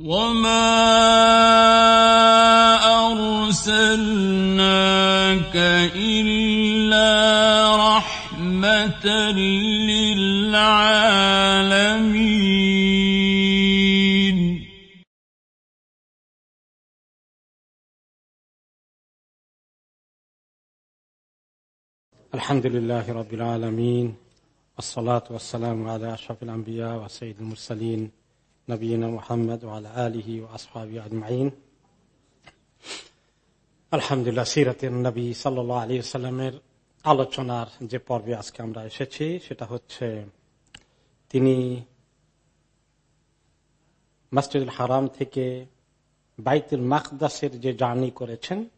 وما أرسلناك إلا رحمة للعالمين الحمد لله رب العالمين والصلاة والسلام على أشرف الأنبياء وسيد المرسلين নবীনা আলহামদুলিল্লাহ, সিরাতের নবী সাল্লা আলী সাল্লামের আলোচনার যে পর্বে আজকে আমরা এসেছি, সেটা হচ্ছে তিনি মাসজিদুল হারাম থেকে বাইতুল মাকদাসের যে জার্নি করেছেন,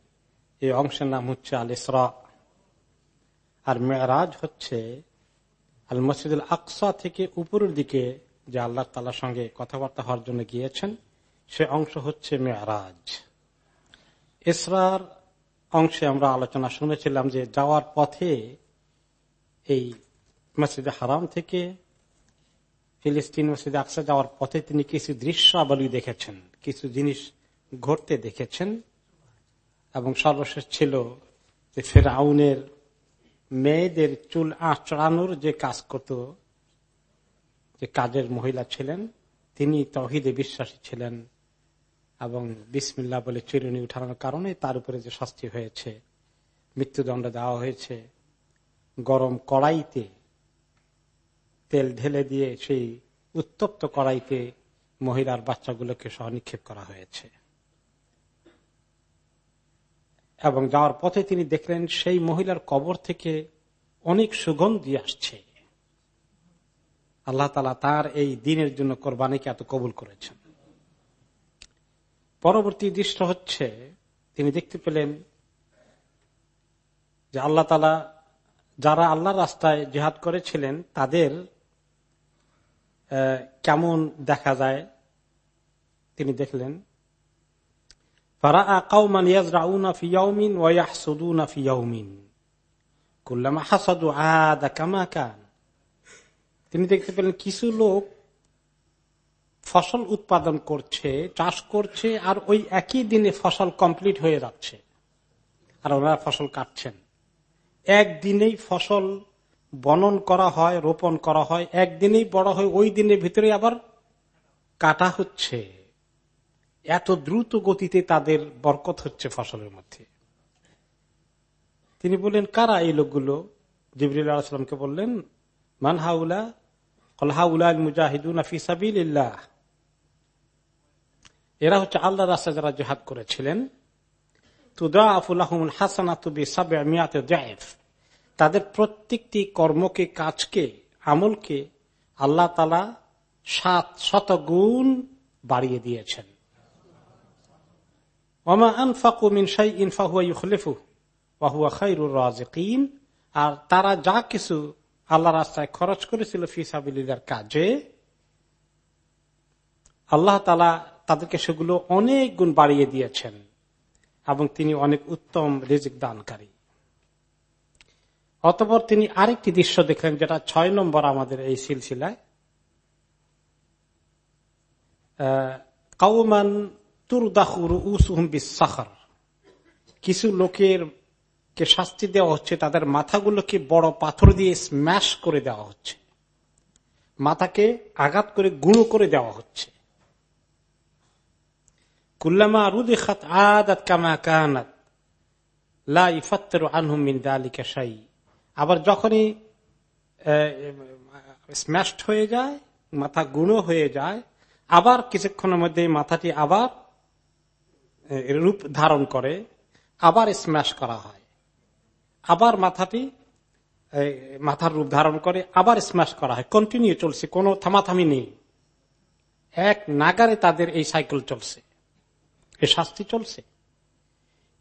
এই অংশের নাম হচ্ছে আল ইসরা। আর মেয়ারাজ হচ্ছে আল মসজিদুল আকসা থেকে উপরের দিকে যে আল্লাহ তালার সঙ্গে কথাবার্তা হওয়ার জন্য গিয়েছেন, সে অংশ হচ্ছে মেয়ারাজ। ইসরার অংশে আমরা আলোচনা শুনেছিলাম যে যাওয়ার পথে এই মসজিদে হারাম থেকে ফিলিস্তিন মসজিদে আকসা যাওয়ার পথে তিনি কিছু দৃশ্যাবলী দেখেছেন, কিছু জিনিস ঘটতে দেখেছেন এবং সর্বশেষ ছিল যে ফেরাউনের মেয়েদের চুল আঁচড়ানোর যে কাজ করত যে কাজের মহিলা ছিলেন, তিনি তহিদে বিশ্বাসী ছিলেন এবং বিসমিল্লা বলে চিরুনি উঠানোর কারণে তার উপরে যে শাস্তি হয়েছে, মৃত্যুদণ্ড দেওয়া হয়েছে, গরম কড়াইতে তেল ঢেলে দিয়ে সেই উত্তপ্ত কড়াইতে মহিলার বাচ্চাগুলোকে সহ নিক্ষেপ করা হয়েছে। এবং যাওয়ার পথে তিনি দেখলেন সেই মহিলার কবর থেকে অনেক সুগন্ধি আসছে। আল্লাহ তালা তার এই দিনের জন্য কোরবানিকে এত কবুল করেছেন। পরবর্তী দৃশ্য হচ্ছে, তিনি দেখতে পেলেন যে আল্লাহ তালা যারা আল্লাহ রাস্তায় জেহাদ করেছিলেন, তাদের কেমন দেখা যায়? তিনি দেখলেন তিনি দেখতে পেলেন কিছু লোক ফসল উৎপাদন করছে, চাষ করছে, আর ওই একই দিনে ফসল কমপ্লিট হয়ে যাচ্ছে। আর ওনারা ফসল কাটছেন। একদিনেই ফসল বনন করা হয়, রোপণ করা হয়, একদিনেই বড় হয়, ওই দিনের ভিতরে আবার কাটা হচ্ছে। এত দ্রুত গতিতে তাদের বরকত হচ্ছে ফসলের মধ্যে। তিনি বললেন, কারা এই লোকগুলো? জিবরুল আলাহামকে বললেন মানহাউলা এরা হচ্ছে আল্লাহ রাস্তা যারা জেহাদ করেছিলেন। তাদের প্রত্যেকটি কর্মকে, কাজকে, আমলকে আল্লাহ তালা সাত শত গুণ বাড়িয়ে দিয়েছেন। আর তারা যা কিছু আল্লাহ রাস্তায় খরচ করেছিল ফিসাবিল্লার কাজে। আল্লাহ তালা তাদেরকে সেগুলো অনেক গুণ বাড়িয়ে দিয়েছেন এবং তিনি অনেক উত্তম রিজিক দানকারী। অতপর তিনি আরেকটি দৃশ্য দেখলেন যেটা ছয় নম্বর আমাদের এই সিলসিলায়। কাউমান তুরদাহুর উসুম বিসাখর কিছু লোকের কে শাস্তি দেওয়া হচ্ছে, তাদের মাথাগুলোকে বড় পাথর দিয়ে স্ম্যাশ করে দেওয়া হচ্ছে। মাথাকে আঘাত করে গুঁড়ো করে দেওয়া হচ্ছে। কুল্লামা রুদে খাত আদাত কামা কানাত লাইফাত্তাই আবার যখনই স্ম্যাশড হয়ে যায়, মাথা গুঁড়ো হয়ে যায়, আবার কিছুক্ষণের মধ্যে মাথাটি আবার রূপ ধারণ করে, আবার স্ম্যাশ করা হয়। আবার মাথাটি মাথার রূপ ধারণ করে আবার স্ম্যাশ করা হয়। কন্টিনিউ চলছে, কোনো থামাথামি নেই। এক নাগারে তাদের এই সাইকেল চলছে। এই শাস্তি চলছে।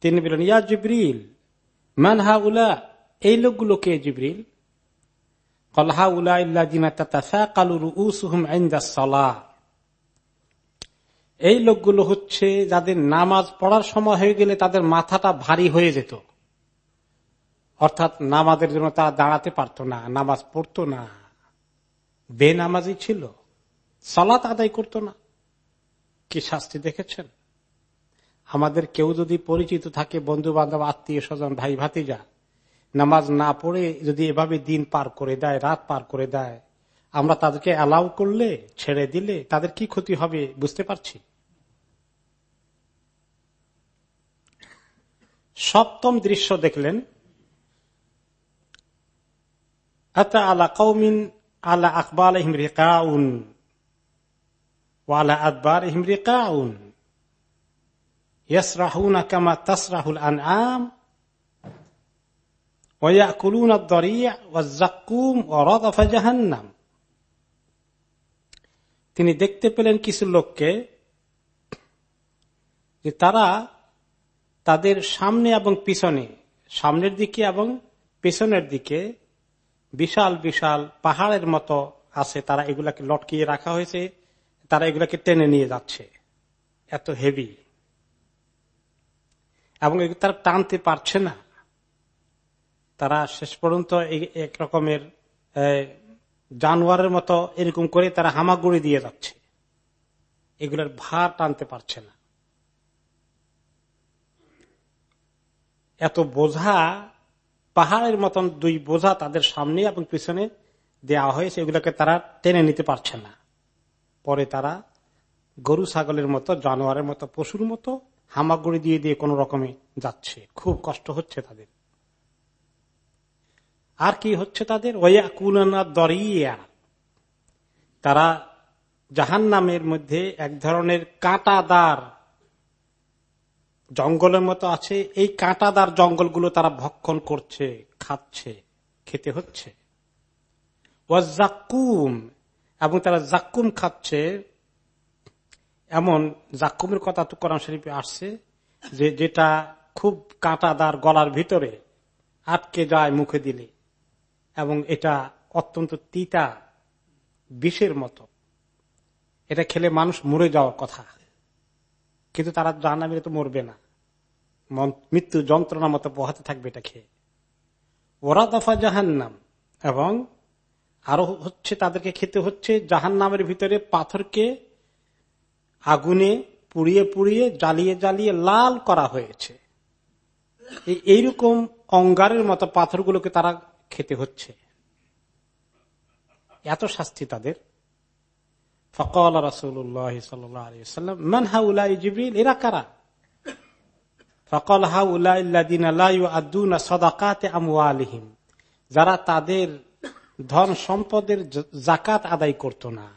তিনি বলেন ইয়া জিব্রিল মানহা উলা এই লোকগুলো কে জিব্রিল? কলহা উলা কালুর উসুহুম সলা। এই লোকগুলো হচ্ছে যাদের নামাজ পড়ার সময় হয়ে গেলে তাদের মাথাটা ভারী হয়ে যেত। অর্থাৎ নামাজের জন্য তারা দাঁড়াতে পারত না, নামাজ পড়তো না। বেনামাজি ছিল। সলাত আদায় করত না। কি শাস্তি দেখেছেন? আমাদের কেউ যদি পরিচিত থাকে বন্ধু বান্ধব আত্মীয় স্বজন, ভাই, ভাতিজা, নামাজ না পড়ে যদি এভাবে দিন পার করে দেয়, রাত পার করে দেয়, আমরা তাদেরকে অ্যালাউ করলে, ছেড়ে দিলে তাদের কি ক্ষতি হবে বুঝতে পারছি? সপ্তম দৃশ্য দেখলেন আলা কৌমিন আলা আকবাল রেকাউন ওয়ালা আকবর রেকাউন ইয়াসরাহুনা কামা তাসরাহুল আনআম ويأكلون الضريع والزقوم ورضف جهنم তিনি দেখতে পেলেন কিছু লোককে যে তারা তাদের সামনে এবং পিছনে সামনের দিকে এবং পিছনের দিকে বিশাল বিশাল পাহাড়ের মতো আছে। তারা এগুলাকে লটকিয়ে রাখা হয়েছে। তারা এগুলাকে টেনে নিয়ে যাচ্ছে। এত হেভি এবং তারা টানতে পারছে না। তারা শেষ পর্যন্ত এক রকমের জানোয়ারের মতো এরকম করে তারা হামাগুড়ি দিয়ে যাচ্ছে। এগুলোর ভার টানতে পারছে না। এত বোঝা পাহাড়ের মতন দুই বোঝা তাদের সামনে এবং পিছনে দেওয়া হয়েছে, এগুলোকে তারা টেনে নিতে পারছে না। পরে তারা গরু, ছাগলের মতো, জানোয়ারের মতো, পশুর মতো হামাগুড়ি দিয়ে দিয়ে কোন রকমে যাচ্ছে। খুব কষ্ট হচ্ছে তাদের। আর কি হচ্ছে তাদের? ওয়া কুলানা দরিয়া। তারা জাহান নামের মধ্যে এক ধরনের কাঁটাদার জঙ্গলের মতো আছে, এই কাঁটাদার জঙ্গলগুলো তারা ভক্ষণ করছে, খাচ্ছে, খেতে হচ্ছে। জাক্কুম, এবং তারা জাক্কুম খাচ্ছে। এমন জাক্কুমের কথা তো কোরআন শরীফে আসছে, যে যেটা খুব কাঁটাদার গলার ভিতরে আটকে যায় মুখে দিলে, এবং এটা অত্যন্ত তিতা, বিষের মতো। এটা খেলে মানুষ মরে যাওয়ার কথা। কিন্তু তারা জাহান্নামে তো মরবে না। মৃত্যু যন্ত্রণা মতো পোহাতে থাকবে এটা খেয়ে ওরা দফা জাহান্নাম এবং আরও হচ্ছে তাদেরকে খেতে হচ্ছে জাহান নামের ভিতরে পাথরকে আগুনে পুড়িয়ে পুড়িয়ে জ্বালিয়ে জ্বালিয়ে লাল করা হয়েছে। এইরকম অঙ্গারের মতো পাথরগুলোকে তারা খেতে হচ্ছে। এত শাস্তি তাদের। ফকল সাল্লাম মান হা উলাই জিবরিল এরা কারা ফকল যারা তাদের ধন সম্পদের জাকাত আদায় করত না।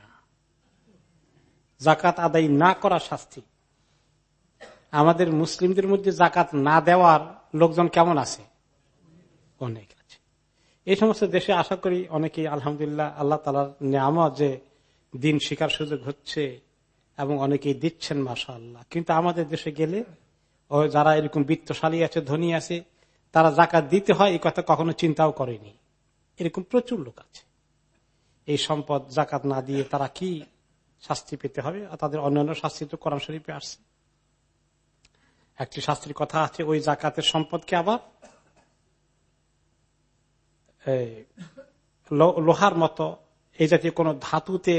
জাকাত আদায় না করা শাস্তি। আমাদের মুসলিমদের মধ্যে জাকাত না দেওয়ার লোকজন কেমন আছে? অনেক আছে। এই সমস্ত দেশে আশা করি অনেকেই আলহামদুলিল্লাহ আল্লাহ তালার নেয়ামা যে দিন শিকার সুযোগ হচ্ছে এবং অনেকেই দিচ্ছেন মাসা আল্লাহ কিন্তু আমাদের দেশে গেলে, ও যারা এরকম বৃত্তশালী আছে, ধনী আছে, তারা জাকাত দিতে হয় এই কথা কখনো চিন্তাও করেনি। এরকম প্রচুর লোক আছে। এই সম্পদ জাকাত না দিয়ে তারা কি শাস্তি পেতে হবে? তাদের অন্যান্য শাস্তি তো কোরআন শরীফে আসছে। একটি শাস্ত্রীর কথা আছে, ওই জাকাতের সম্পদকে আবার? লোহার মতো, এই জাতীয় কোন ধাতুতে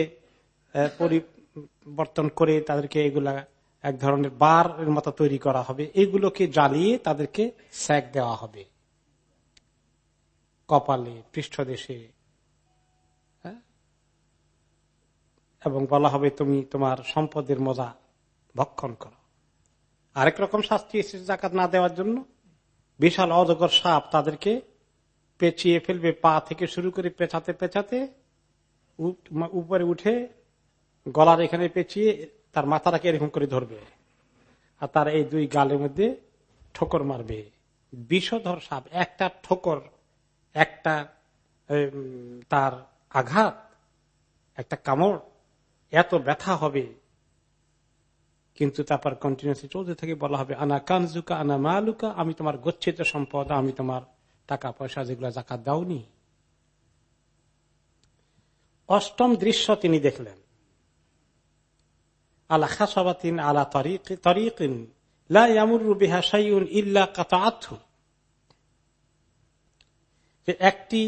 পরিবর্তন করে তাদেরকে এগুলা এক ধরনের বার মতো তৈরি করা হবে। এগুলোকে জ্বালিয়ে তাদেরকে স্যাক দেওয়া হবে। কপালে, পৃষ্ঠদেশে? এবং বলা হবে, তুমি তোমার সম্পদের মজা ভক্ষণ করো। আরেক রকম শাস্তি এসেছে জাকাত না দেওয়ার জন্য। বিশাল অজগর সাপ তাদেরকে পেঁচিয়ে ফেলবে, পা থেকে শুরু করে পেছাতে পেছাতে উপরে উঠে গলার এখানে পেঁচিয়ে তার মাথাটাকে এরকম করে ধরবে। আর তার এই দুই গালের মধ্যে ঠোকর মারবে। বিষধর সাপ, একটা ঠোকর, একটা তার আঘাত, একটা কামড়, এত ব্যথা হবে। কিন্তু তারপর কন্টিনিউসলি চলতে থেকে, বলা হবে, আনা কানজুকা, আনা মালুকা, আমি তোমার গচ্ছিত সম্পদ, আমি তোমার টাকা পয়সা যেগুলো জাকাত দাওনি। অষ্টম দৃশ্য তিনি দেখলেন। আলা খাসাবাতিন আলা তরিকিন। ইল্লা একটি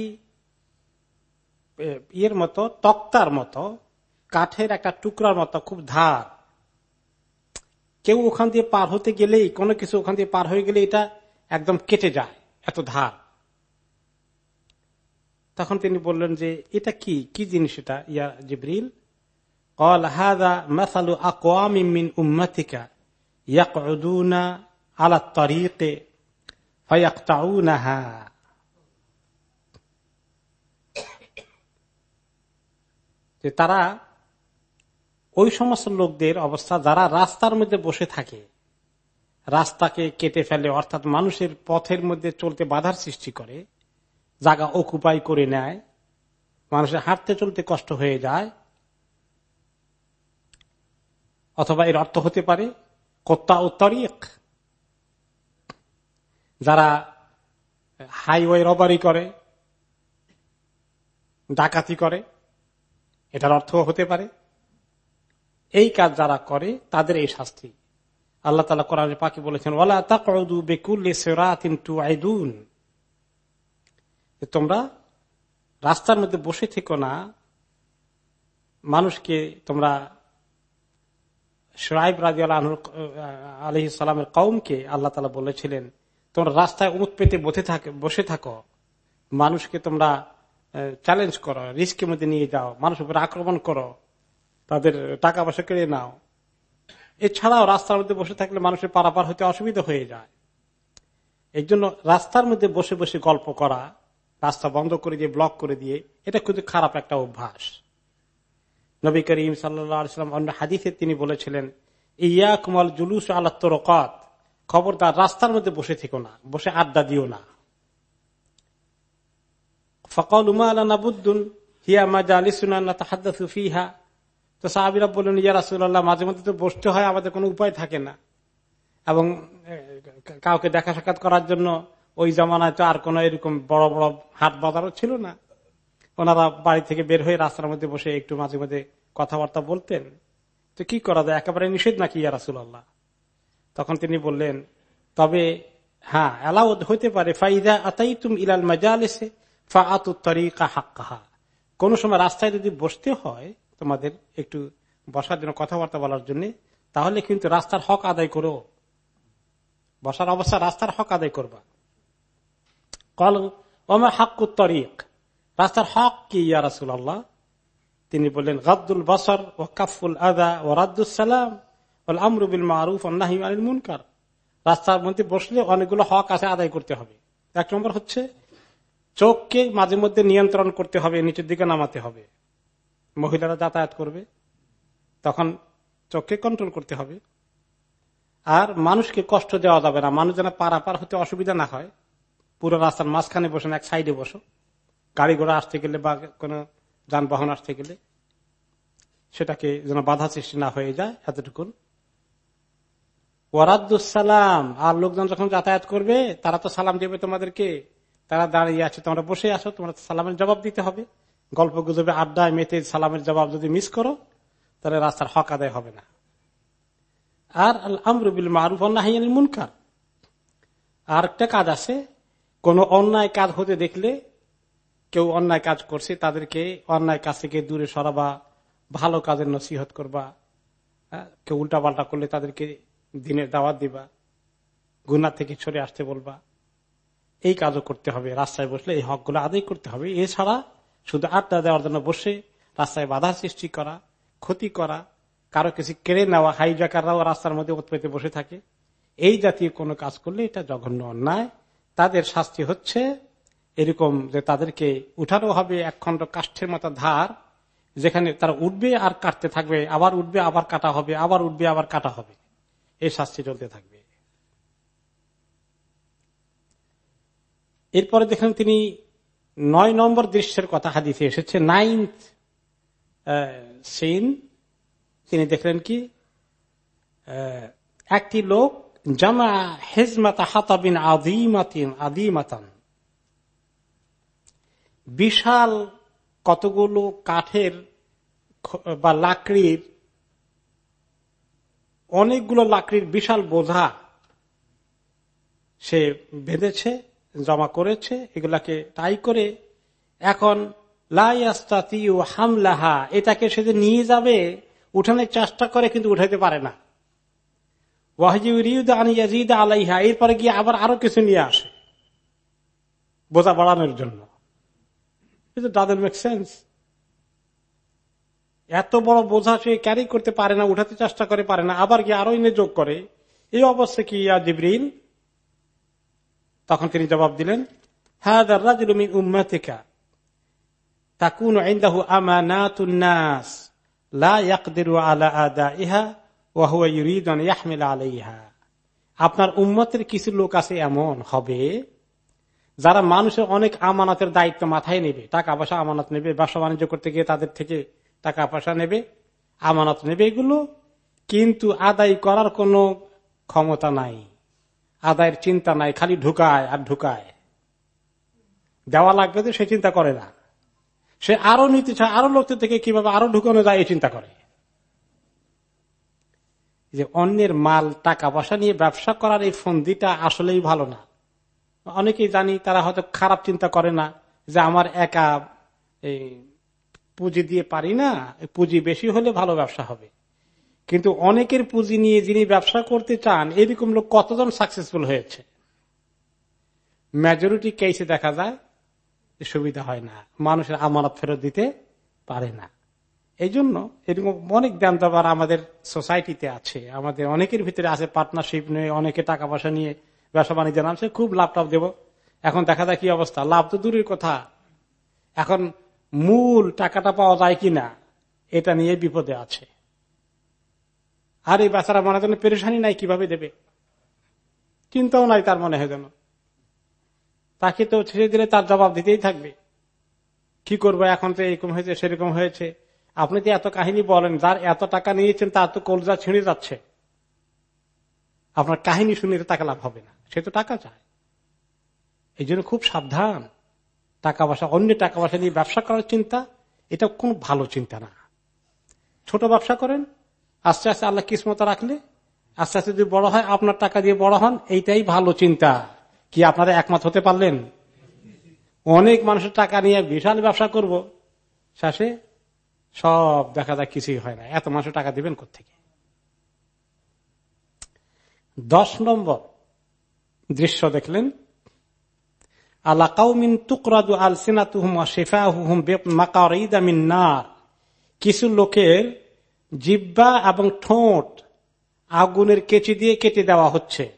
ইয়ের মতো, তক্তার মতো, কাঠের একটা টুকরার মতো, খুব ধার। কেউ ওখান দিয়ে পার হতে গেলেই, কোনো কিছু ওখান দিয়ে পার হয়ে গেলে এটা একদম কেটে যায়, এত ধার। তখন তিনি বললেন যে, এটা কি? কি জিনিস এটা? ইয়া জিব্রিল قال هذا مثل أقوام من أمتك يقعدون على الطريق فيقطعونها যে তারা ওই সমস্ত লোকদের অবস্থা যারা রাস্তার মধ্যে বসে থাকে রাস্তাকে কেটে ফেলে অর্থাৎ মানুষের পথের মধ্যে চলতে বাধার সৃষ্টি করে জায়গা অকুপাই করে নেয় মানুষের হাঁটতে চলতে কষ্ট হয়ে যায় অথবা এর অর্থ হতে পারে কত্তা ও তরিক। যারা হাইওয়ে রবারি করে, ডাকাতি করে, এটার অর্থ হতে পারে। এই কাজ যারা করে, তাদের এই শাস্তি। আল্লাহ তালা কোরআন পাখি বলেছেন ওলা তাকু আইদুন তোমরা রাস্তার মধ্যে বসে থেকো না, মানুষকে তোমরা সোহাইব রাজি আলহ সালামের কৌমকে আল্লাহ তালা বলেছিলেন, তোমরা রাস্তায় উমুক পেতে বসে থাকো মানুষকে তোমরা চ্যালেঞ্জ করো রিস্কের মধ্যে নিয়ে যাও। মানুষ উপরে আক্রমণ করো। তাদের টাকা পয়সা কেড়ে নাও। এছাড়াও রাস্তার মধ্যে বসে থাকলে মানুষের পারাপার হতে অসুবিধা হয়ে যায়। এই জন্য রাস্তার মধ্যে বসে বসে গল্প করা, রাস্তা বন্ধ করে দিয়ে ব্লক করে দিয়ে, এটা খুব খারাপ একটা অভ্যাস। নবী করিম সাল্লাম অন্য হাদিসে তিনি বলেছিলেন ইয়া কুমাল জুলুস আল্লাহ তরকাত। খবরদার, রাস্তার মধ্যে বসে থেকো না, বসে আড্ডা দিও না। ফকল উমা আল্লাহ নাবুদ্দুন হিয়া মাজা আলিসুনা তাহাদ্দু ফিহা। তো সাহাবিরা বললেন, ইয়া রাসুল্লাহ মাঝে মধ্যে তো বসতে হয়, আমাদের কোনো উপায় থাকে না। এবং কাউকে দেখা সাক্ষাৎ করার জন্য ওই জমানায় তো আর কোন এরকম বড় বড় হাট বাজারও ছিল না। ওনারা বাড়ি থেকে বের হয়ে রাস্তার মধ্যে বসে একটু মাঝে মাঝে কথাবার্তা বলতেন। তো কি করা যায়? একেবারে নিষেধ নাকি ইয়া রাসুল্লাহ তখন তিনি বললেন, তবে হ্যাঁ এলাও হইতে পারে। ফাইদা আতাই তুম ইলাল মজাল এসে ফা হাক্কাহা। কোন সময় রাস্তায় যদি বসতে হয় তোমাদের একটু বসার জন্য কথাবার্তা বলার জন্য, তাহলে কিন্তু রাস্তার হক আদায় করো। বসার অবস্থা রাস্তার হক আদায় করবা। কল, ওমা হাক্কু তরিক? রাস্তার হক কি, ইয়া রাসুল আল্লাহ তিনি বললেন, গাদ্দুল বসর ও কাফুল আদা ও রাদ্দুসালাম আমরুবিল মারুফ আলিল মুনকার। রাস্তার মধ্যে বসলে অনেকগুলো হক আছে আদায় করতে হবে। এক নম্বর হচ্ছে, চোখকে মাঝে মধ্যে নিয়ন্ত্রণ করতে হবে, নিচের দিকে নামাতে হবে। মহিলারা যাতায়াত করবে, তখন চোখকে কন্ট্রোল করতে হবে। আর মানুষকে কষ্ট দেওয়া যাবে না। মানুষ যেন পারাপার হতে অসুবিধা না হয়। পুরো রাস্তার মাঝখানে বসে এক সাইডে বসো। গাড়ি ঘোড়া আসতে গেলে বা কোনো যানবাহন আসতে গেলে সেটাকে যেন বাধা সৃষ্টি না হয়ে যায়, এতটুকুন। ওয়ারাদুসালাম আর লোকজন যখন যাতায়াত করবে, তারা তো সালাম দেবে তোমাদেরকে। তারা দাঁড়িয়ে আছে, তোমরা বসে আসো তোমরা সালামের জবাব দিতে হবে। গল্প গুজবে, আড্ডায় মেতে সালামের জবাব যদি মিস করো, তাহলে রাস্তার হক আদায় হবে না। আর আমরুবিল মারুফ অন্যাহিন মুনকার। আর একটা কাজ আছে, কোন অন্যায় কাজ হতে দেখলে কেউ অন্যায় কাজ করছে, তাদেরকে অন্যায় কাজ থেকে দূরে সরাবা, ভালো কাজের নসিহত করবা কেউ উল্টা পাল্টা করলে তাদেরকে দিনের দাওয়াত দিবা গুনা থেকে সরে আসতে বলবা। এই কাজও করতে হবে, রাস্তায় বসলে এই হকগুলো আদায় করতে হবে। এছাড়া শুধু আড্ডা দেওয়ার জন্য বসে, রাস্তায় বাধা সৃষ্টি করা, ক্ষতি করা, কারও কিছু কেড়ে নেওয়া, হাইজাকাররাও রাস্তার মধ্যে উৎপেতে বসে থাকে। এই জাতীয় কোনো কাজ করলে এটা জঘন্য অন্যায়। তাদের শাস্তি হচ্ছে এরকম যে তাদেরকে উঠানো হবে এক খন্ড কাষ্ঠের মতো ধার, যেখানে তারা উঠবে আর কাটতে থাকবে, আবার উঠবে, আবার কাটা হবে, আবার উঠবে, আবার কাটা হবে। এই শাস্তি চলতে থাকবে। এরপরে দেখেন তিনি নয় নম্বর দৃশ্যের কথা হাদিসে এসেছে। নাইন্থ সিন তিনি দেখলেন কি? একটি লোক, জামা হেজমাতা হাতাবিন আদিমাতিন আদিমাতান বিশাল কতগুলো কাঠের বা লাকড়ির, অনেকগুলো লাকড়ির বিশাল বোঝা সে বেঁধেছে, জমা করেছে, এগুলাকে তাই করে এখন লাইয়াস্তাতি ও হামলাহা, এটাকে সে যে নিয়ে যাবে, উঠানোর চেষ্টা করে কিন্তু উঠাইতে পারে না। আলাইহা, এরপরে গিয়ে আবার আরও কিছু নিয়ে আসে বোঝা বাড়ানোর জন্য। ডাজেন্ট মেক সেন্স এত বড় বোঝা সে ক্যারি করতে পারে না, উঠাতে চেষ্টা করে পারে না, আবার গিয়ে আরও এনে যোগ করে। এই অবস্থা কি ইয়া জিবরিল? তখন তিনি জবাব দিলেন হ্যাঁ আলাইহা। আপনার উম্মতের কিছু লোক আছে এমন, হবে যারা মানুষের অনেক আমানতের দায়িত্ব মাথায় নেবে, টাকা পয়সা আমানত নেবে, ব্যবসা বাণিজ্য করতে গিয়ে তাদের থেকে টাকা পয়সা নেবে, আমানত নেবে, এগুলো কিন্তু আদায় করার কোনো ক্ষমতা নাই। আদায়ের চিন্তা নাই, খালি ঢুকায় আর ঢুকায়। দেওয়া লাগবে তো সে চিন্তা করে না। সে আরও নিতে আরও লোকদের থেকে কীভাবে আরও ঢুকানো যায় এই চিন্তা করে। যে অন্যের মাল, টাকা পয়সা নিয়ে ব্যবসা করার এই ফন্দিটা আসলেই ভালো না। অনেকেই জানি তারা হয়তো খারাপ চিন্তা করে না যে আমার একা এই পুঁজি দিয়ে পারি না পুঁজি বেশি হলে ভালো ব্যবসা হবে। কিন্তু অনেকের পুঁজি নিয়ে যিনি ব্যবসা করতে চান, এরকম লোক কতজন সাকসেসফুল হয়েছে? মেজরিটি কেসে দেখা যায় সুবিধা হয় না, মানুষের আমানত ফেরত দিতে পারে না। এই জন্য এরকম অনেক দাম দাবার আমাদের সোসাইটিতে আছে, আমাদের অনেকের ভিতরে আছে পার্টনারশিপ নিয়ে, অনেকে টাকা পয়সা নিয়ে ব্যবসা বাণিজ্য নামছে খুব লাভ টাভ দেব। এখন দেখা যায় কি অবস্থা? লাভ তো দূরের কথা। এখন মূল টাকাটা পাওয়া যায় কিনা, এটা নিয়ে বিপদে আছে। আর এই বেচারা মনে যেন পেরেশানি নাই, কীভাবে দেবে? চিন্তাও নাই তার মনে হয় যেন। তাকে তো ছেড়ে দিলে তার জবাব দিতেই থাকবে। কি করব, এখন তো এরকম হয়েছে, সেরকম হয়েছে। আপনি যে এত কাহিনী বলেন, যার এত টাকা নিয়েছেন তার তো কলজা ছিঁড়ে যাচ্ছে। আপনার কাহিনী শুনে তাকে লাভ হবে না। সে তো টাকা চায়। এই জন্য খুব সাবধান। টাকা পয়সা অন্য টাকা পয়সা নিয়ে ব্যবসা করার চিন্তা, এটা কোন ভালো চিন্তা না। ছোট ব্যবসা করেন, আস্তে আস্তে আল্লাহ কিসমত রাখলে, আস্তে আস্তে যদি বড় হয়, আপনার টাকা দিয়ে বড় হন, এইটাই ভালো চিন্তা। কি আপনারা একমত হতে পারলেন? অনেক মানুষের টাকা নিয়ে বিশাল ব্যবসা করব। শেষে সব দেখা যায় কিছুই হয় না। এত মানুষের টাকা দিবেন কোথেকে দশ নম্বর। দৃশ্য দেখলেন। আল্লাহ কাউমিন তুকরাদু আল কিছু লোকের জিব্বা এবং ঠোঁট আগুনের কেচি দিয়ে কেটে দেওয়া হচ্ছে।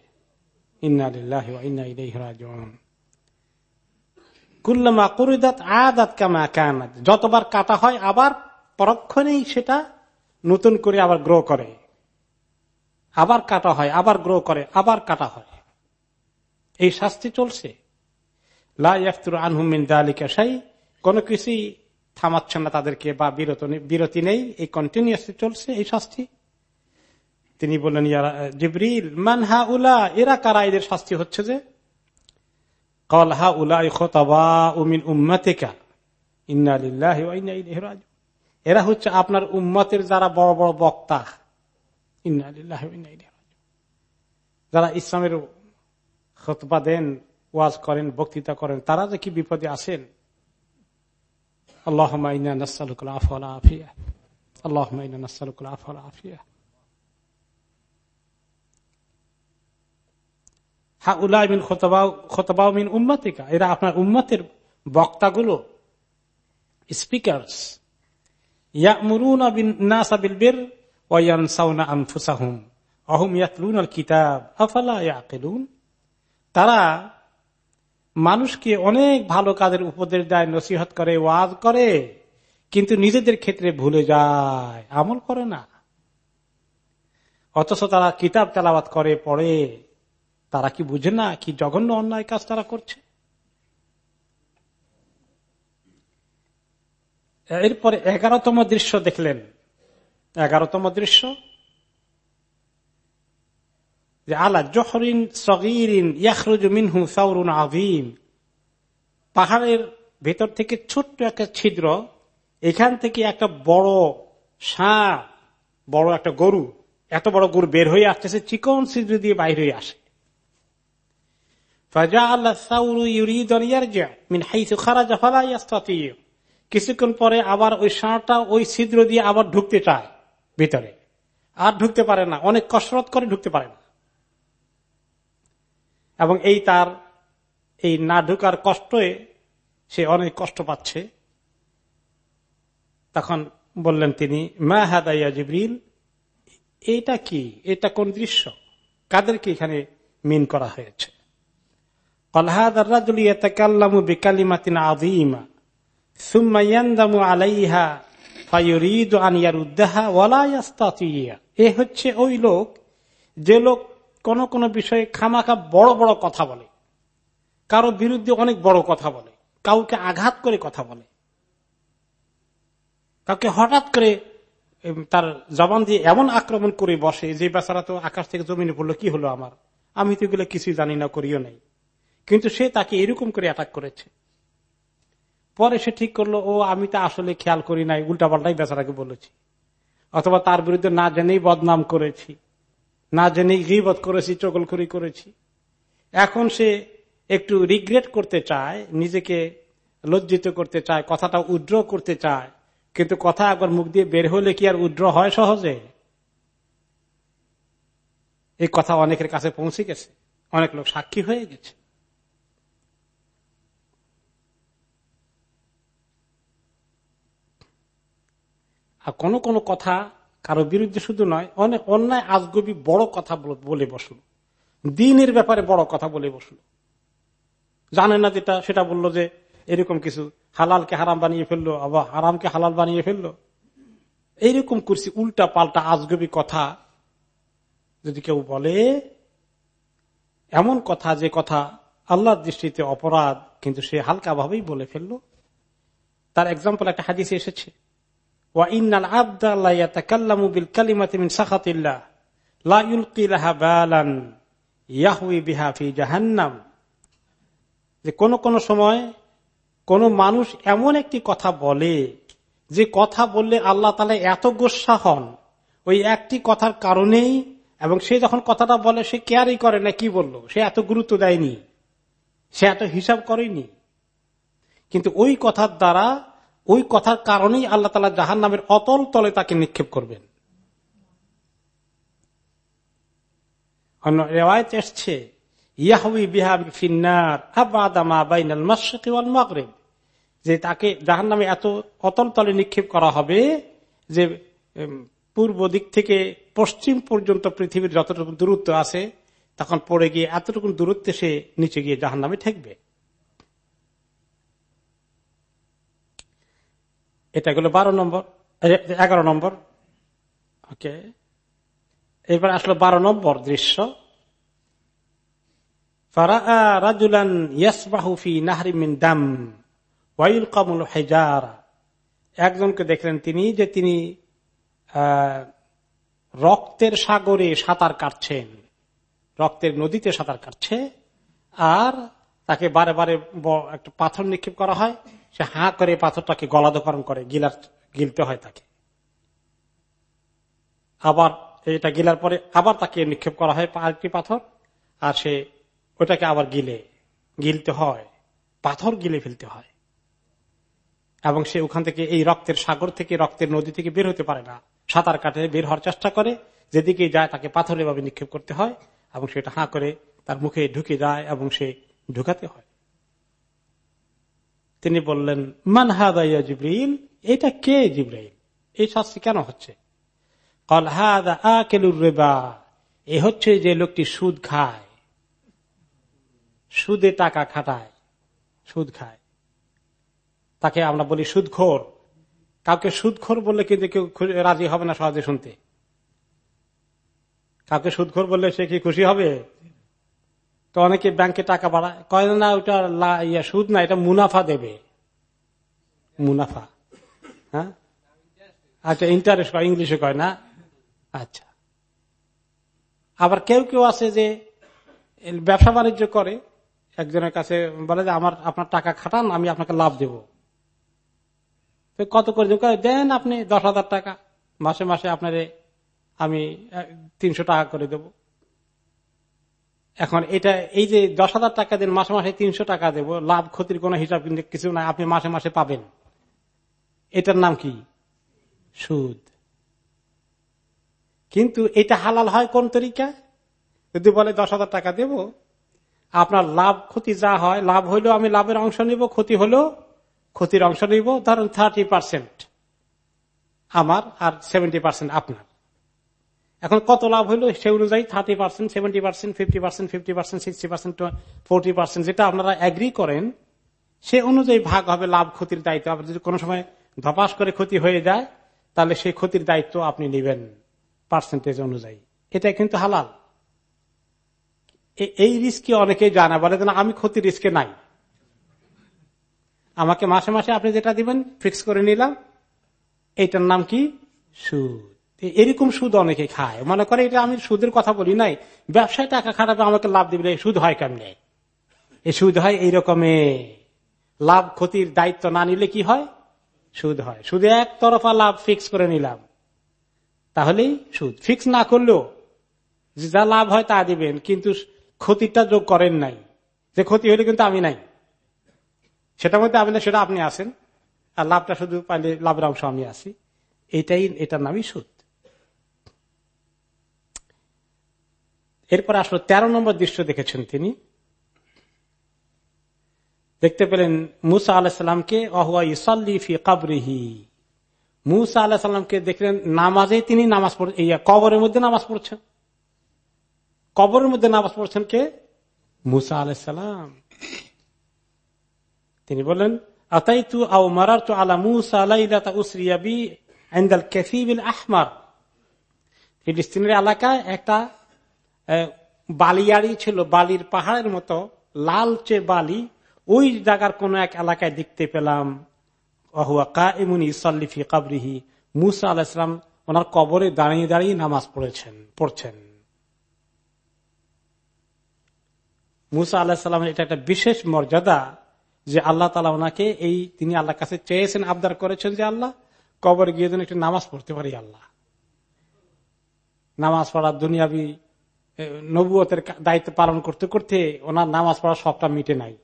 কুরিদাত কামা যতবার কাটা হয় আবার পরক্ষণেই সেটা নতুন করে আবার গ্রো করে। আবার কাটা হয়, আবার গ্রো করে, আবার কাটা হয়। এই শাস্তি চলছে। লাফতুর কিছুই থামাচ্ছে না তাদেরকে বা বিরত বিরতি নেই, এই কন্টিনিউসলি চলছে এই শাস্তি। তিনি বললেন জিবরিল, মান হা উলা এরা কারা? এদের শাস্তি হচ্ছে যে, কল হা খোতাবা উমিন উম্মাতিকা এরা হচ্ছে আপনার উম্মতের যারা বড় বড় বক্তা ইন্নালিল্লাহ যারা ইসলামের খতবা দেন ওয়াজ করেন বক্তৃতা করেন তারা যে কি বিপদে আসেন আল্লাহ নাসালুকুল আফল আফিয়া আল্লাহ নাসালুকুল আফল আফিয়া হা উলাইমিন খতবাউমিন উম্মাতিকা এরা আপনার উম্মতের বক্তাগুলো স্পিকার্স ইয়ামুরুন নাসাবিল বের ওয়ানসাউনা আনফুসাহুম অহম ইয়াতলুন আল কিতাব আফালা ইয়াকিলুন তারা মানুষকে অনেক ভালো কাজের উপদেশ দেয়, নসিহত করে, ওয়াজ করে, কিন্তু নিজেদের ক্ষেত্রে ভুলে যায়, আমল করে না। অথচ তারা কিতাব তেলাবাত করে, পড়ে। তারা কি বুঝে না কি জঘন্য অন্যায় কাজ তারা করছে? এরপরে এগারোতম দৃশ্য দেখলেন। এগারোতম দৃশ্য যে আলা জহরিন সগিরিন ইয়াখরুজ মিনহু সাউরুন আভিম পাহাড়ের ভেতর থেকে ছোট্ট একটা ছিদ্র, এখান থেকে একটা বড় সাপ বড় একটা গরু, এত বড় গরু বের হয়ে আসতেছে, চিকন ছিদ্র দিয়ে বাইর হয়ে আসে। কিছুক্ষণ পরে আবার ওই ষাঁড়টা ওই ছিদ্র দিয়ে আবার ঢুকতে চায় ভিতরে। আর ঢুকতে পারে না, অনেক কসরত করে ঢুকতে পারে না। এবং এই তার, এই না ঢুকার কষ্টে সে অনেক কষ্ট পাচ্ছে। তখন বললেন তিনি, মা হাদাইয়া জিবরিল এটা কি? এটা কোন দৃশ্য? কাদেরকে এখানে মিন করা হয়েছে? এ হচ্ছে ওই লোক, যে লোক কোন কোন বিষয়ে খামাখা বড় বড় কথা বলে। কারও বিরুদ্ধে অনেক বড় কথা বলে। কাউকে আঘাত করে কথা বলে। কাউকে হঠাৎ করে তার জবান দিয়ে এমন আক্রমণ করে বসে যে বেচারা তো আকাশ থেকে জমিনে পড়ল, কি হলো আমার? আমি তো এগুলো কিছুই জানি না, করিও নাই। কিন্তু সে তাকে এরকম করে অ্যাটাক করেছে। পরে সে ঠিক করল, ও, আমি তো আসলে খেয়াল করি নাই উল্টা পাল্টাই বেচারাকে বলেছি। অথবা তার বিরুদ্ধে না জেনেই বদনাম করেছি। না জেনেই গিবত করেছি, চগলখড়ি করেছি। এখন সে একটু রিগ্রেট করতে চায়, নিজেকে লজ্জিত করতে চায়, কথাটা উদ্র করতে চায়, কিন্তু কথা একবার মুখ দিয়ে বের হলে কি আর উদ্র হয় সহজে? এই কথা অনেকের কাছে পৌঁছে গেছে, অনেক লোক সাক্ষী হয়ে গেছে। আর কোন কোন কথা কারও বিরুদ্ধে শুধু নয় অনেক অন্যায়, আজগবি বড় কথা বলে বসল। দিনের ব্যাপারে বড় কথা বলে বসল। জানে না যেটা, সেটা বলল যে, এরকম কিছু হালালকে হারাম বানিয়ে ফেলল, আবার হারামকে হালাল বানিয়ে ফেলল। এইরকম করছি উল্টা পাল্টা আজগবি কথা। যদি কেউ বলে, এমন কথা যে কথা আল্লাহর দৃষ্টিতে অপরাধ, কিন্তু সে হালকা ভাবেই বলে ফেলল। তার এক্সাম্পল একটা হাদিসে এসেছে। যে কোন কোন সময় কোন মানুষ এমন একটি কথা বলে, যে কথা বললে আল্লাহ তালা এত গোসা হন, ওই একটি কথার কারণেই, এবং সে যখন কথাটা বলে, সে কেয়ারই করে না কি বলল, সে এত গুরুত্ব দেয়নি, সে এত হিসাব করেনি। কিন্তু ওই কথার দ্বারা ওই কথার কারণেই আল্লাহ তালা জাহান নামের অতল তলে তাকে নিক্ষেপ করবেন। যে তাকে জাহান নামে এত অতল তলে নিক্ষেপ করা হবে যে পূর্ব দিক থেকে পশ্চিম পর্যন্ত পৃথিবীর যতটুকু দূরত্ব আছে, তখন পড়ে গিয়ে এতটুকু দূরত্বে সে নিচে গিয়ে জাহান নামে ঠেকবে। এটা গেল বারো নম্বর এগারো নম্বর। ওকে এবার আসলো বারো নম্বর দৃশ্য। একজনকে দেখলেন তিনি, যে তিনি রক্তের সাগরে সাঁতার কাটছেন। রক্তের নদীতে সাঁতার কাটছে। আর তাকে বারে বারে একটা পাথর নিক্ষেপ করা হয়। সে হাঁ করে পাথরটাকে গলাধকরণ করে, গিলার গিলতে হয় তাকে। আবার এটা গিলার পরে আবার তাকে নিক্ষেপ করা হয় আরেকটি পাথর, আর সে ওটাকে আবার গিলে, গিলতে হয়, পাথর গিলে ফেলতে হয়। এবং সে ওখান থেকে এই রক্তের সাগর থেকে, রক্তের নদী থেকে বের হতে পারে না। সাঁতার কাটে, বের হওয়ার চেষ্টা করে যেদিকে যায় তাকে পাথরে ভাবে নিক্ষেপ করতে হয়, এবং সেটা হাঁ করে তার মুখে ঢুকে যায় এবং সে ঢুকাতে হয়। তিনি বললেন, মান হাদাইয়া জিব্রাইল এটা কে জিব্রাইল এই শাস্তি কেন হচ্ছে? রেবা। এ হচ্ছে যে লোকটি সুদ খায়। সুদে টাকা খাটায়। সুদ খায়। তাকে আমরা বলি সুদখোর। কাউকে সুদখোর বললে কিন্তু কেউ রাজি হবে না সহজে শুনতে। কাউকে সুদখোর বললে সে কি খুশি হবে? তো অনেকে ব্যাংকে টাকা বাড়ায় কয় না, ওটা ইয়া, সুদ না, এটা মুনাফা দেবে। মুনাফা। হ্যাঁ? আচ্ছা ইন্টারেস্ট কয়, ইংলিশে কয় না? আচ্ছা। আবার কেউ কেউ আছে যে ব্যবসা বাণিজ্য করে, একজনের কাছে বলে যে, আমার, আপনার টাকা খাটান, আমি আপনাকে লাভ দেব। কত করে দেন আপনি দশ হাজার টাকা, মাসে মাসে আপনারে আমি তিনশো টাকা করে দেব। এখন এটা, এই যে দশ হাজার টাকা দিন, মাসে মাসে তিনশো টাকা দেব, লাভ ক্ষতির কোন হিসাব কিন্তু কিছু নাই, আপনি মাসে মাসে পাবেন। এটার নাম কি? সুদ। কিন্তু এটা হালাল হয় কোন তরিকা? যদি বলে দশ হাজার টাকা দেব, আপনার লাভ ক্ষতি যা হয়, লাভ হইলেও আমি লাভের অংশ নিব, ক্ষতি হলেও ক্ষতির অংশ নিব, ধরুন থার্টি পার্সেন্ট আমার আর সেভেন্টি পার্সেন্ট আপনার। এখন কত লাভ হইল সে অনুযায়ী thirty percent seventy percent fifty percent fifty percent sixty percent forty percent যেটা আপনারা এগ্রি করেন, সে অনুযায়ী ভাগ হবে লাভ ক্ষতির দায়িত্ব। আপনার যদি কোনো সময় ধপাস করে ক্ষতি হয়ে যায়, তাহলে সেই ক্ষতির দায়িত্ব আপনি নেবেন পার্সেন্টেজ অনুযায়ী। এটা কিন্তু হালাল। এই রিস্কে অনেকেই জানা বলে না, আমি ক্ষতি রিস্কে নাই। আমাকে মাসে মাসে আপনি যেটা দিবেন ফিক্স করে নিলাম। এইটার নাম কি? সুদ। এরকম সুদ অনেকে খায়। মনে করে এটা আমি সুদের কথা বলি নাই। ব্যবসায় টাকা খারাপে আমাকে লাভ দিবে সুদ হয় কেমনে? এ সুদ হয় এইরকমে লাভ ক্ষতির দায়িত্ব না নিলে কি হয়? সুদ হয়। শুধু এক তরফা লাভ ফিক্স করে নিলাম। তাহলেই সুদ। ফিক্স না করলেও যা লাভ হয় তা দিবেন, কিন্তু ক্ষতিটা যোগ করেন নাই। যে ক্ষতি হলে কিন্তু আমি নাই। সেটার মধ্যে আপনি সেটা আপনি আসেন আর লাভটা শুধু পাইলে লাভের অংশ আমি আসি এটাই, এটার নামই সুদ। এরপর আসলে তেরো নম্বর দৃশ্য দেখেছেন তিনি। দেখতে পেলেন মুসা আলাহিসামকে অহুয়া ইসল্লি ফি কাবরিহি। মুসা আল্লাহ সাল্লামকে দেখলেন নামাজে তিনি নামাজ পড় কবরের মধ্যে নামাজ পড়ছেন। কবরের মধ্যে নামাজ পড়ছেন কে? মুসা আলাইসালাম তিনি বললেন আতাই তু আও মারার তু আলা মুসা আলাইলা উসরিয়াবি আইন্দাল কেফিবিল আহমার। ফিলিস্তিনের এলাকায় একটা বালিয়াড়ি ছিল, বালির পাহাড়ের মতো, লালচে বালি, ওই জায়গার কোন এক এলাকায় দেখতে পেলাম। ইসল্লিফি কাবরিহি। মুসা আলাহিসাম ওনার কবরে দাঁড়িয়ে দাঁড়িয়ে নামাজ পড়েছেন, পড়ছেন। মুসা আল্লাহ এটা একটা বিশেষ মর্যাদা যে আল্লাহ তালা ওনাকে এই, তিনি আল্লাহ কাছে চেয়েছেন, আবদার করেছেন যে আল্লাহ, কবর গিয়ে যেন একটু নামাজ পড়তে পারি আল্লাহ। নামাজ পড়ার দুনিয়াবি নবুয়তের দায়িত্ব পালন করতে করতে ওনার নামাজ পড়া সবটা মিটে নাই।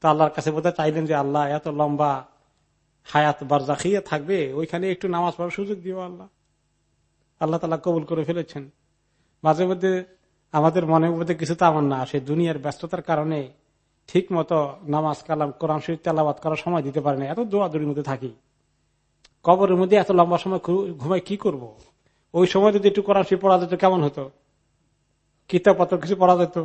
তা আল্লাহর কাছে বোধহয় চাইলেন যে, আল্লাহ, এত লম্বা হায়াত বারজাখিয়া থাকবে, ওইখানে একটু নামাজ পড়ার সুযোগ দিও আল্লাহ। আল্লাহ তালা কবুল করে ফেলেছেন। মাঝে মধ্যে আমাদের মনের মধ্যে কিছু তো আমার না আসে। দুনিয়ার ব্যস্ততার কারণে ঠিক মতো নামাজ কালাম, কোরআন শরীফ তেলাবাদ করার সময় দিতে পারে না। এত দোয়াদুরির মধ্যে থাকি। কবরের মধ্যে এত লম্বা সময় ঘুমাই কি করব। ওই সময় যদি একটু কোরআন শরীফ পড়া যেত, কেমন হতো? কিতাব পত্র কিছু পড়া যেত,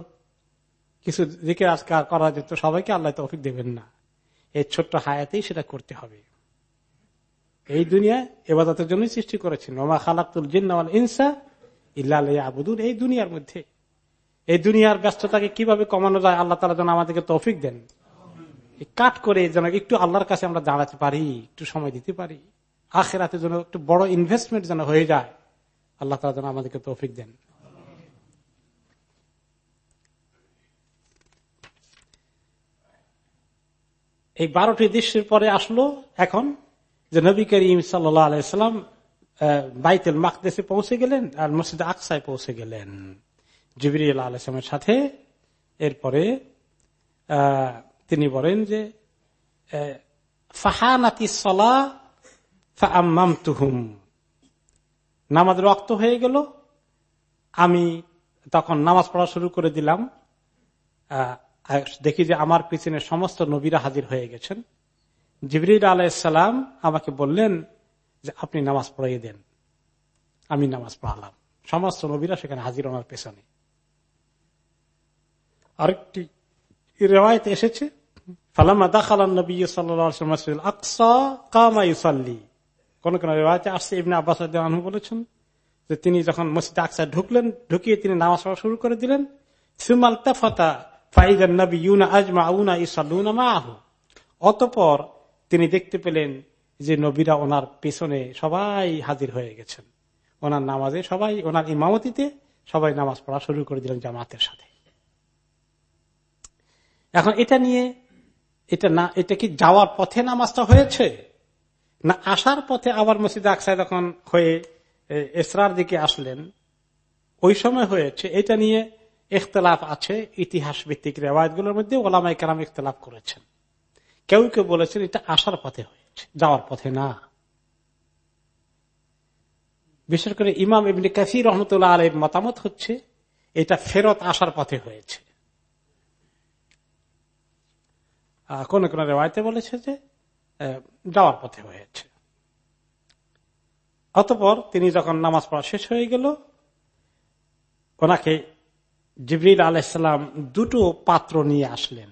কিছু দিকে আজকার করা যেত, সবাইকে আল্লাহ তৌফিক দেবেন না। এই ছোট্ট হায়াতেই সেটা করতে হবে। এই দুনিয়া এবাদতের জন্য সৃষ্টি করেছেন। ওমা খালাকুল জিন্নাওয়াল ইনসা ইল্লা আবুদুর এই দুনিয়ার মধ্যে, এই দুনিয়ার ব্যস্ততাকে কীভাবে কমানো যায়, আল্লাহ তালা যেন আমাদেরকে তৌফিক দেন। কাট করে যেন একটু আল্লাহর কাছে আমরা দাঁড়াতে পারি, একটু সময় দিতে পারি। আখেরাতে যেন একটু বড় ইনভেস্টমেন্ট যেন হয়ে যায়, আল্লাহ তালা যেন আমাদেরকে তৌফিক দেন। এই বারোটি দৃশ্যের পরে আসলো এখন যে নবী করিম সাল্লাম বাইতেল মাকদেশে পৌঁছে গেলেন আর মসজিদ আকসায় পৌঁছে গেলেন। জিবির আলসালামের সাথে। এরপরে তিনি বলেন যে ফাহানাতি সলা তুহুম নামাজ রক্ত হয়ে গেল। আমি তখন নামাজ পড়া শুরু করে দিলাম। দেখি যে আমার পিছনে সমস্ত নবীরা হাজির হয়ে গেছেন। জিবরিল আলাইসালাম আমাকে বললেন যে, আপনি নামাজ পড়াইয়ে দেন। আমি নামাজ পড়ালাম। সমস্ত নবীরা সেখানে হাজির ওনার পেছনে। আরেকটি রেওয়ায়ত এসেছে। ফালামা দাখালান নবী সাল্লাম আকসা কামা ইউসাল্লি। কোন কোন আসছে ইবনে আব্বাস বলেছেন যে, তিনি যখন মসজিদ আকসা ঢুকলেন, ঢুকিয়ে তিনি নামাজ পড়া শুরু করে দিলেন। সুমাল তাফাতা অতপর তিনি দেখতে পেলেন যে নবীরা ওনার পেছনে সবাই হাজির হয়ে গেছেন। ওনার নামাজে সবাই, ওনার ইমামতিতে সবাই নামাজ পড়া শুরু করে দিলেন জামাতের সাথে। এখন এটা নিয়ে, এটা না, এটা কি যাওয়ার পথে নামাজটা হয়েছে? না আসার পথে আবার মসজিদ আকসায় যখন হয়ে এসরার দিকে আসলেন, ওই সময় হয়েছে এটা নিয়ে ইখতলাফ আছে ইতিহাস ভিত্তিক রেওয়ায়তগুলোর মধ্যে ওলামাই কালাম ইখতলাফ করেছেন। কেউ কেউ বলেছেন এটা আসার পথে হয়েছে, যাওয়ার পথে না। বিশেষ করে ইমাম ইবনে কাসির রহমতুল্লাহ আলের মতামত হচ্ছে, এটা ফেরত আসার পথে হয়েছে। কোন কোন রেওয়ায়তে বলেছে যে যাওয়ার পথে হয়েছে। অতপর তিনি যখন নামাজ পড়া শেষ হয়ে গেল, ওনাকে জিবরিল আলাইসালাম দুটো পাত্র নিয়ে আসলেন।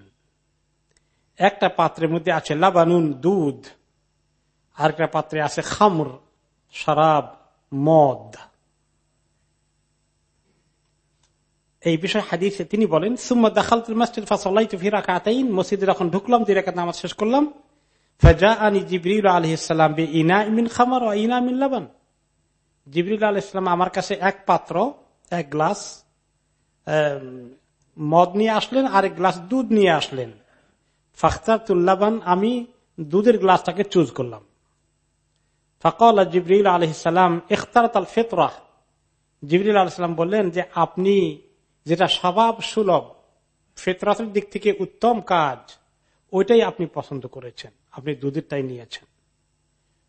একটা পাত্রের মধ্যে আছে লাবানুন দুধ, আর একটা পাত্রে আছে খামর, শরাব, মদ। এই বিষয়ে হাদিসে তিনি বলেন, সুম্মা দাখাল মসজিদ ফাসলাই তুফি রাখাতাইন মসজিদে যখন ঢুকলাম, দুই রাখাত নামাজ শেষ করলাম ফজা আনি জিবরিল আলহিসাম বে ইনা ইমিন খামার ও ইনা মিন লাবান জিবরিল আল ইসলাম আমার কাছে এক পাত্র, এক গ্লাস মদ নিয়ে আসলেন আর এক গ্লাস দুধ নিয়ে আসলেন। ফাখতার তুল্লাবান আমি দুধের গ্লাসটাকে চুজ করলাম। ফকল জিবরিল আলহিসাম ইখতার তাল ফেতরাহ জিবরিল আলসালাম বললেন যে, আপনি যেটা স্বভাব সুলভ, ফেতরাতের দিক থেকে উত্তম কাজ, ওইটাই আপনি পছন্দ করেছেন, আপনি দুধেরটাই নিয়েছেন।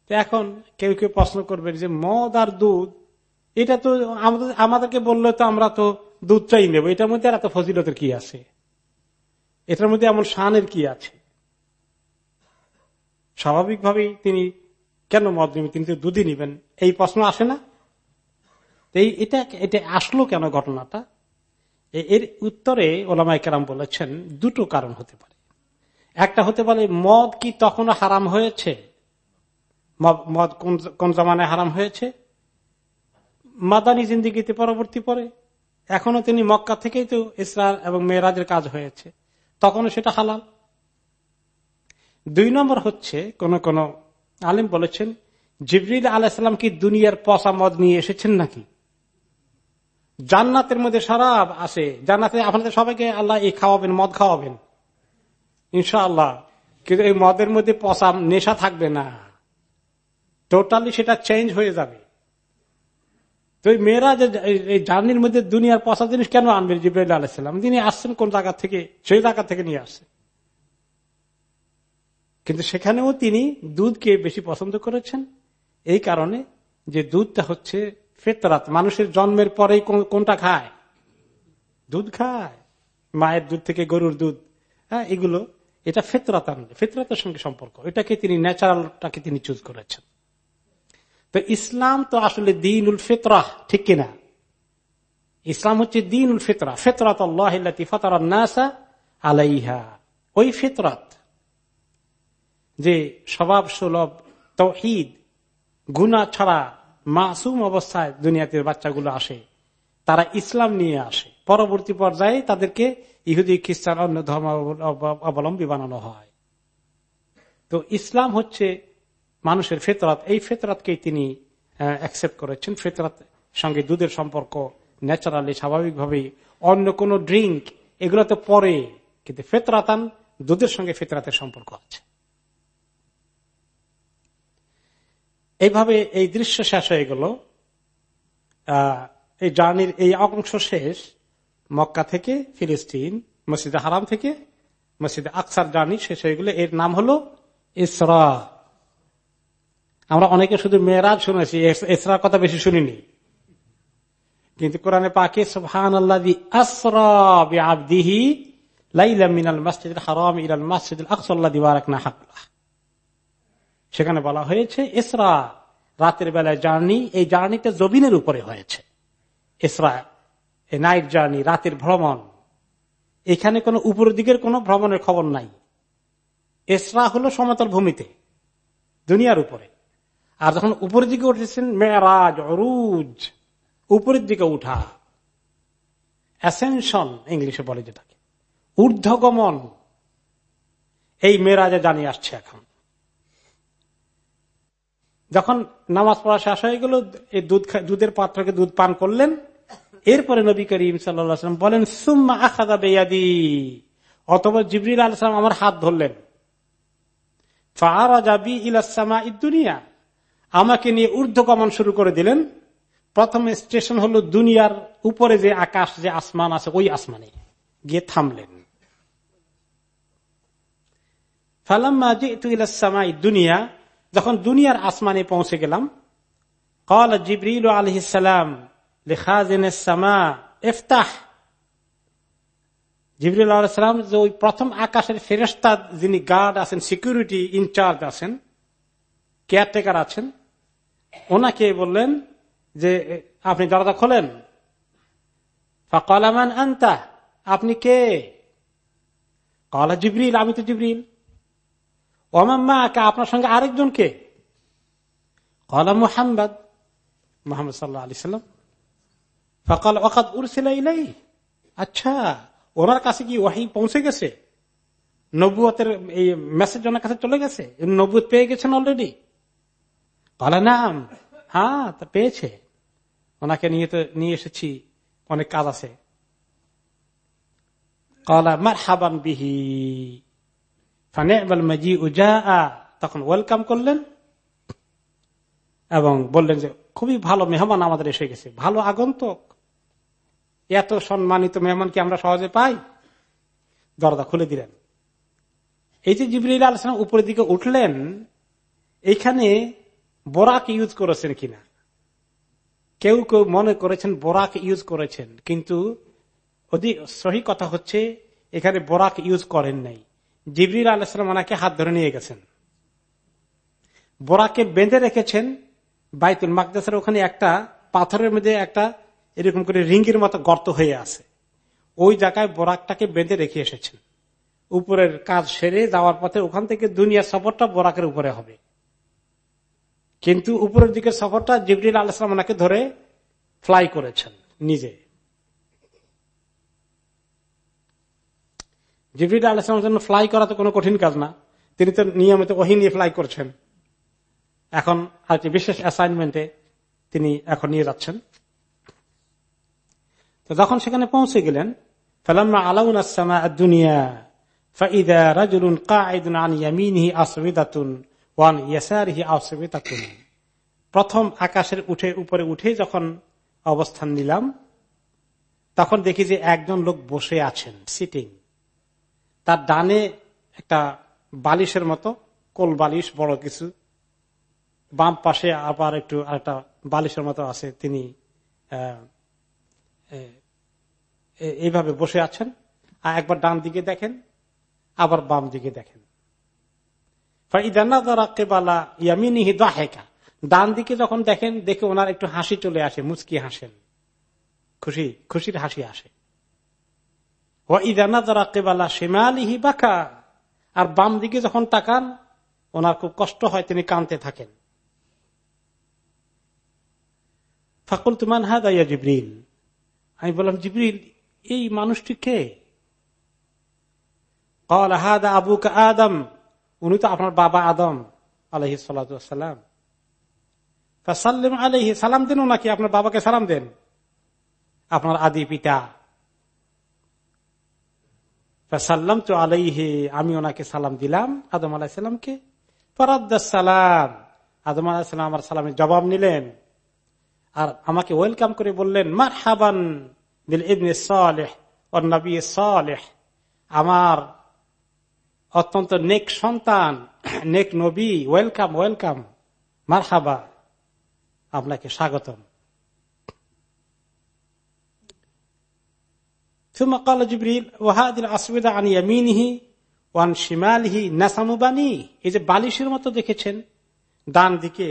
তো এখন কেউ কেউ প্রশ্ন করবেন যে, মদ আর দুধ, এটা তো আমাদেরকে বললে তো আমরা তো দুধটাই নেব। এটার মধ্যে আর এত ফজিলতের কি আছে? এটার মধ্যে এমন শানের কি আছে? স্বাভাবিকভাবেই তিনি কেন মদ নেবেন? তিনি তো দুধই নিবেন। এই প্রশ্ন আসে না? এই এটা এটা আসলো কেন ঘটনাটা? এর উত্তরে ওলামাই কেরাম বলেছেন, দুটো কারণ হতে পারে। একটা হতে পারে, মদ কি তখনও হারাম হয়েছে? মদ কোন- কোন হারাম হয়েছে? মাদানি জিন্দিগিতে পরবর্তী পরে? এখনও তিনি মক্কা থেকেই তো ইসরা এবং মেয়েরাজের কাজ হয়েছে। তখনও সেটা হালাল। দুই নম্বর হচ্ছে, কোন কোন আলিম বলেছেন, জিবরিল আলাহিসাম কি দুনিয়ার পচা মদ নিয়ে এসেছেন নাকি? জান্নাতের মধ্যে সারাব আছে। জান্নাতে আপনাদের সবাইকে আল্লাহ এই খাওয়াবেন, মদ খাওয়াবেন। ইনশাআল্লাহ। কিন্তু এই মদের মধ্যে পচা নেশা থাকবে না। টোটালি সেটা চেঞ্জ হয়ে যাবে। তো মেয়েরা যে, এই- জার্নির মধ্যে দুনিয়ার পচা জিনিস কেন আনবেন জিব্রাইল আলাইসাল্লাম তিনি আসছেন কোন জায়গা থেকে? সেই জায়গা থেকে নিয়ে আসছেন কিন্তু সেখানেও তিনি দুধকে বেশি পছন্দ করেছেন। এই কারণে যে দুধটা হচ্ছে ফেতরাত। মানুষের জন্মের পরেই কোনটা খায়? দুধ খায়। মায়ের দুধ থেকে গরুর দুধ। হ্যাঁ এগুলো, এটা ফেতরাত আনলে ফেতরাতের সঙ্গে সম্পর্ক। এটাকে তিনি ন্যাচারালটাকে তিনি চুজ করেছেন। তো ইসলাম তো আসলে দিন উল ফেতরাহ ঠিক কিনা? ইসলাম হচ্ছে দিন উল ফেতরা ফেতরাত আল্লাহ নাসা আলাইহা। ওই ফেতরাত যে স্বভাব সুলভ তৌহিদ গুনা ছাড়া মাসুম অবস্থায় দুনিয়াতে বাচ্চাগুলো আসে, তারা ইসলাম নিয়ে আসে। পরবর্তী পর্যায়ে তাদেরকে ইহুদি, খ্রিস্টান, অন্য ধর্ম অবলম্বী বানানো হয়। তো ইসলাম হচ্ছে মানুষের ফেতরাত, এই ফেতরাতকেই তিনি অ্যাকসেপ্ট করেছেন। ফেতরাত সঙ্গে দুধের সম্পর্ক ন্যাচারালি, স্বাভাবিকভাবেই। অন্য কোন ড্রিঙ্ক এগুলো তো পরে কিন্তু ফেতরাতান দুধের সঙ্গে ফেতরাতের সম্পর্ক আছে। এইভাবে এই দৃশ্য শেষ হয়ে গেল। এই জার্নির এই অংশ শেষ। মক্কা থেকে ফিলিস্তিন, মসজিদে হারাম থেকে মসজিদে আকসার জার্নি শেষ হয়ে গেল। এর নাম হলো ইসরা। আমরা অনেকে শুধু মেয়েরাজ শুনেছি, এস- ইসরার কথা বেশি শুনিনি। কিন্তু কোরআনে পাকে মসজিদুল হারাম হাকলা সেখানে বলা হয়েছে ইসরা রাতের বেলায় জার্নি, এই জার্নিটা জবিনের উপরে হয়েছে। ইসরা এই নাইট জার্নি, রাতের ভ্রমণ। এখানে কোনো উপর দিকের কোনো ভ্রমণের খবর নাই। এসরা হলো সমতল ভূমিতে, দুনিয়ার উপরে। আর যখন উপরের দিকে উঠেছেন, মেয়ারাজ অরুজ উপরের দিকে উঠা। অ্যাসেনশন ইংলিশে বলে যেটাকে। ঊর্ধ্বগমন। এই মেয়েরাজে জানিয়ে আসছে এখন। যখন নামাজ পড়া শেষ হয়ে গেল, এই দুধ দুধের পাত্রকে দুধ পান করলেন। এরপরে নবী করিম সাল্লাম বলেন, সুম্মা আখাদা বেয়াদি। অথবা জিবরিল আলসালাম আমার হাত ধরলেন। ফারাজাবি ইলাসমা দুনিয়া। আমাকে নিয়ে ঊর্ধ্বগমন শুরু করে দিলেন। প্রথম স্টেশন হলো দুনিয়ার উপরে যে আকাশ, যে আসমান আছে, ওই আসমানে গিয়ে থামলেন। দুনিয়া, যখন দুনিয়ার আসমানে পৌঁছে গেলাম কল জিবরিল আলহিসাম লেখাজেনেসামা এফতাহ জিবরুল সালাম যে ওই প্রথম আকাশের ফেরস্তা যিনি গার্ড আছেন সিকিউরিটি ইনচার্জ আছেন কেয়ারটেকার আছেন। ওনাকে বললেন যে, আপনি দরজা খোলেন? কলামান আনতা? আপনি কে? কলা জিবরিল, আমি তো জিবরিল। ওমাম্মা কে আপনার সঙ্গে আরেকজন কে? কলা মুহাম্মদ। মোহাম্মদ সাল্লাহ আলি সাল্লাম। ফকাল ওকাত উরসিলা ইলাই আচ্ছা ওনার কাছে কি ওয়াহি পৌঁছে গেছে? নবুয়তের এই মেসেজ ওনার কাছে চলে গেছে? নবুত পেয়ে গেছেন অলরেডি। নাম হ্যাঁ তা পেয়েছে। ওনাকে নিয়ে তো, নিয়ে এসেছি। অনেক কাজ আছে। তখন ওয়েলকাম করলেন। এবং বললেন যে, খুবই ভালো মেহমান আমাদের এসে গেছে। ভালো আগন্তক। এত সম্মানিত মেহমান কি আমরা সহজে পাই? দরজা খুলে দিলেন। এই যে জিবরিল আলোচনা উপরের দিকে উঠলেন, এইখানে বোরাক ইউজ করেছেন কিনা? কেউ কেউ মনে করেছেন বোরাক ইউজ করেছেন, কিন্তু সহি কথা হচ্ছে, এখানে বোরাক ইউজ করেন নাই। জিবরিল আলাহাম ওনাকে হাত ধরে নিয়ে গেছেন। বোরাকে বেঁধে রেখেছেন বাইতুল মাকদাসের ওখানে একটা পাথরের মধ্যে একটা এরকম করে রিঙ্গির মতো গর্ত হয়ে আছে। ওই জায়গায় বোরাকটাকে বেঁধে রেখে এসেছেন। উপরের কাজ সেরে যাওয়ার পথে ওখান থেকে দুনিয়ার সফরটা বোরাকের উপরে হবে। কিন্তু উপরের দিকের সফরটা জিবরিল আলাহাম ওনাকে ধরে ফ্লাই করেছেন, নিজে। জিবরিল আলাহামের জন্য ফ্লাই করা তো কোনো কঠিন কাজ না। তিনি তো নিয়মিত ওহি নিয়ে ফ্লাই করছেন। এখন কি বিশেষ অ্যাসাইনমেন্টে তিনি এখন নিয়ে যাচ্ছেন। তো যখন সেখানে পৌঁছে গেলেন, ফেলাম্মা আলাউন আসবিদাতুন। ওয়ান ইয়াসারিহি আসবিদাতুন প্রথম আকাশের উঠে উপরে উঠে যখন অবস্থান নিলাম, তখন দেখি যে একজন লোক বসে আছেন সিটিং তার ডানে একটা বালিশের মতো, কোল বালিশ, বড় কিছু। বাম পাশে আবার একটু আরেকটা বালিশের মতো আছে, তিনি এইভাবে বসে আছেন। আর একবার ডান দিকে দেখেন, আবার বাম দিকে দেখেন। ডান দিকে যখন দেখেন, দেখে ওনার একটু হাসি চলে আসে, মুচকি হাসেন। খুশি, খুশির হাসি আসে। ইদানা যারা কেবালা সেমালিহি আর বাম দিকে যখন তাকান, ওনার খুব কষ্ট হয় তিনি কানতে থাকেন। ফাকুল তুমান হাদাইয়া জিব্রিল? আমি বললাম, জিব্রিল, এই মানুষটি কে? কল হাদা আবু আদম। উনি তো আপনার বাবা আদম আলহি সালাম সাল্লিম আলহি সালাম দেন নাকি আপনার বাবাকে সালাম দেন। আপনার আদি পিতা। সাল্লাম তো আলাইহে, আমি ওনাকে সালাম দিলাম, আদম আলাহিসাল্লামকে সালাম, আদম আলাহিসাল্লাম আমার সালামের জবাব নিলেন। আর আমাকে ওয়েলকাম করে বললেন মার হাবান বিল ইবনে সালেহ ও নবী আমার অত্যন্ত নেক সন্তান নেক নবী ওয়েলকাম ওয়েলকাম মার হাবা আপনাকে স্বাগতম ثم قال جبريل وهذه الاسوده عن يمينه وعن شماله نسم بني এই যে বালিশের মতো দেখেছেন ডান দিকে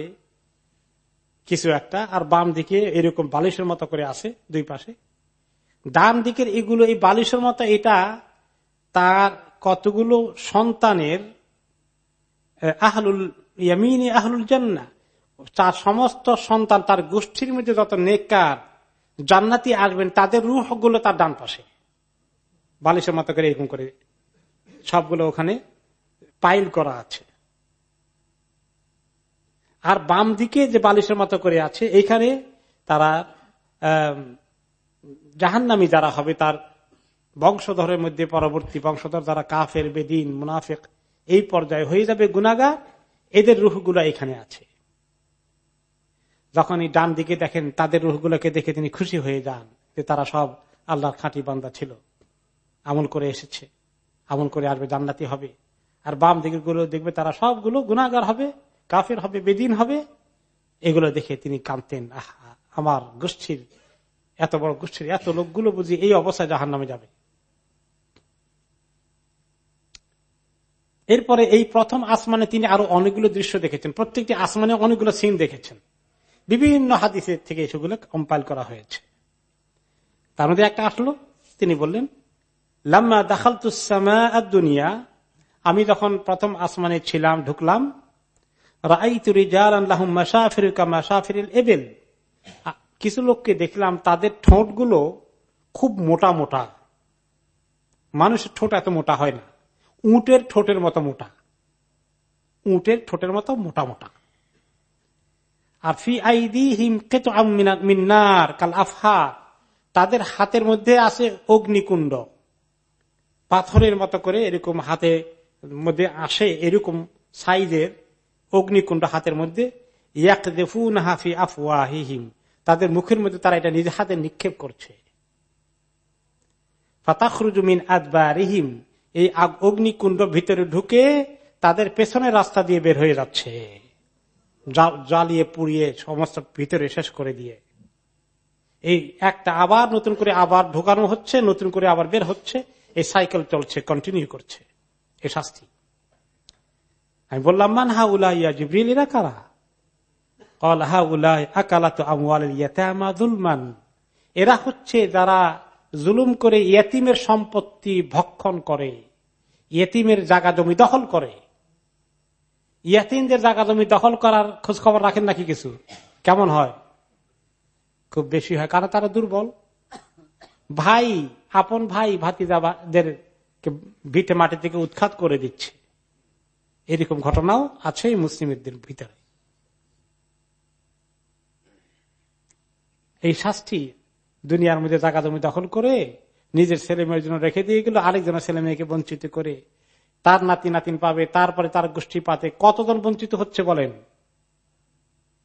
কিছু একটা আর বাম দিকে এরকম বালিশের মতো করে আছে দুই পাশে ডান দিকের এগুলো এই বালিশের মতো এটা তার কতগুলো সন্তানের আহলুল ইয়ামিনী আহলুল জান্না, তার সমস্ত সন্তান, তার গোষ্ঠীর মধ্যে যত নেকার জান্নাতি আসবেন, তাদের রুহগুলো তার ডান পাশে। বালিশের মতো করে এরকম করে সবগুলো ওখানে পাইল করা আছে। আর বাম দিকে যে বালিশের মতো করে আছে, এইখানে তারা জাহান্নামি যারা হবে, তার বংশধরের মধ্যে পরবর্তী বংশধর যারা কাফের, বেদিন, মুনাফেক, এই পর্যায়ে হয়ে যাবে গুনাগার এদের রুহগুলো এখানে আছে। যখন এই ডান দিকে দেখেন তাদের রুহগুলোকে দেখে তিনি খুশি হয়ে যান যে তারা সব আল্লাহর খাঁটি বান্দা ছিল। আমল করে এসেছে। আমল করে আসবে, জান্নাতি হবে। আর বাম দিকেরগুলো দেখবে তারা সবগুলো গুণাগার হবে, কাফের হবে, বেদিন হবে। এগুলো দেখে তিনি কানতেন আহা, আমার গোষ্ঠীর, এত বড় গোষ্ঠীর, এত লোকগুলো বুঝি এই অবস্থায় জাহান নামে যাবে। এরপরে এই প্রথম আসমানে তিনি আরও অনেকগুলো দৃশ্য দেখেছেন। প্রত্যেকটি আসমানে অনেকগুলো সিন দেখেছেন। বিভিন্ন হাদিসের থেকে সেগুলো কম্পাইল করা হয়েছে। তার মধ্যে একটা আসলো, তিনি বললেন, লাম্মা দাখাল দুনিয়া। আমি যখন প্রথম আসমানে ছিলাম, ঢুকলাম এবেল কিছু লোককে দেখলাম, তাদের ঠোঁটগুলো খুব মোটা মোটা। মানুষের ঠোঁট এত মোটা হয় না। উটের ঠোঁটের মতো মোটা। উটের ঠোঁটের মতো মোটা মোটা। আর ফি আইদি হিম কেত মিনার কাল আফহা তাদের হাতের মধ্যে আছে অগ্নিকুণ্ড। পাথরের মতো করে এরকম হাতে মধ্যে আসে এরকম সাইজের অগ্নিকুণ্ড হাতের মধ্যে। হাফি আফওয়াহিহিম। তাদের মুখের মধ্যে তারা এটা নিজের হাতে নিক্ষেপ করছে। ফাতাখরুজুমিন আদবারিহিম। এই অগ্নিকুণ্ড ভিতরে ঢুকে তাদের পেছনের রাস্তা দিয়ে বের হয়ে যাচ্ছে। জ্বালিয়ে পুড়িয়ে সমস্ত ভিতরে শেষ করে দিয়ে। এই একটা আবার নতুন করে আবার ঢোকানো হচ্ছে, নতুন করে আবার বের হচ্ছে। এই সাইকেল চলছে কন্টিনিউ করছে। এ শাস্তি। আমি বললাম, মান হা উলাইয়া জিব্রিল, এরা কারা? কল হা উলাই আকালাত আমুয়ালমান এরা হচ্ছে যারা জুলুম করে ইয়তিমের সম্পত্তি ভক্ষণ করে। ইয়তিমের জায়গা জমি দখল করে। ইয়াতিমদের জায়গা জমি দখল করার খোঁজ খবর রাখেন নাকি কিছু? কেমন হয়? খুব বেশি হয়, কারণ তারা দুর্বল। ভাই, আপন ভাই, ভাতিজাদের ভিটে মাটি থেকে উৎখাত করে দিচ্ছে। এরকম ঘটনাও আছে মুসলিমদের ভিতরে। এই শাস্তি দুনিয়ার মধ্যে জায়গা জমি দখল করে নিজের ছেলে মেয়ের জন্য রেখে দিয়ে গেল, আরেকজনের ছেলে মেয়েকে বঞ্চিত করে। তার নাতি নাতিন পাবে, তারপরে তার গোষ্ঠী পাতে। কতজন বঞ্চিত হচ্ছে বলেন?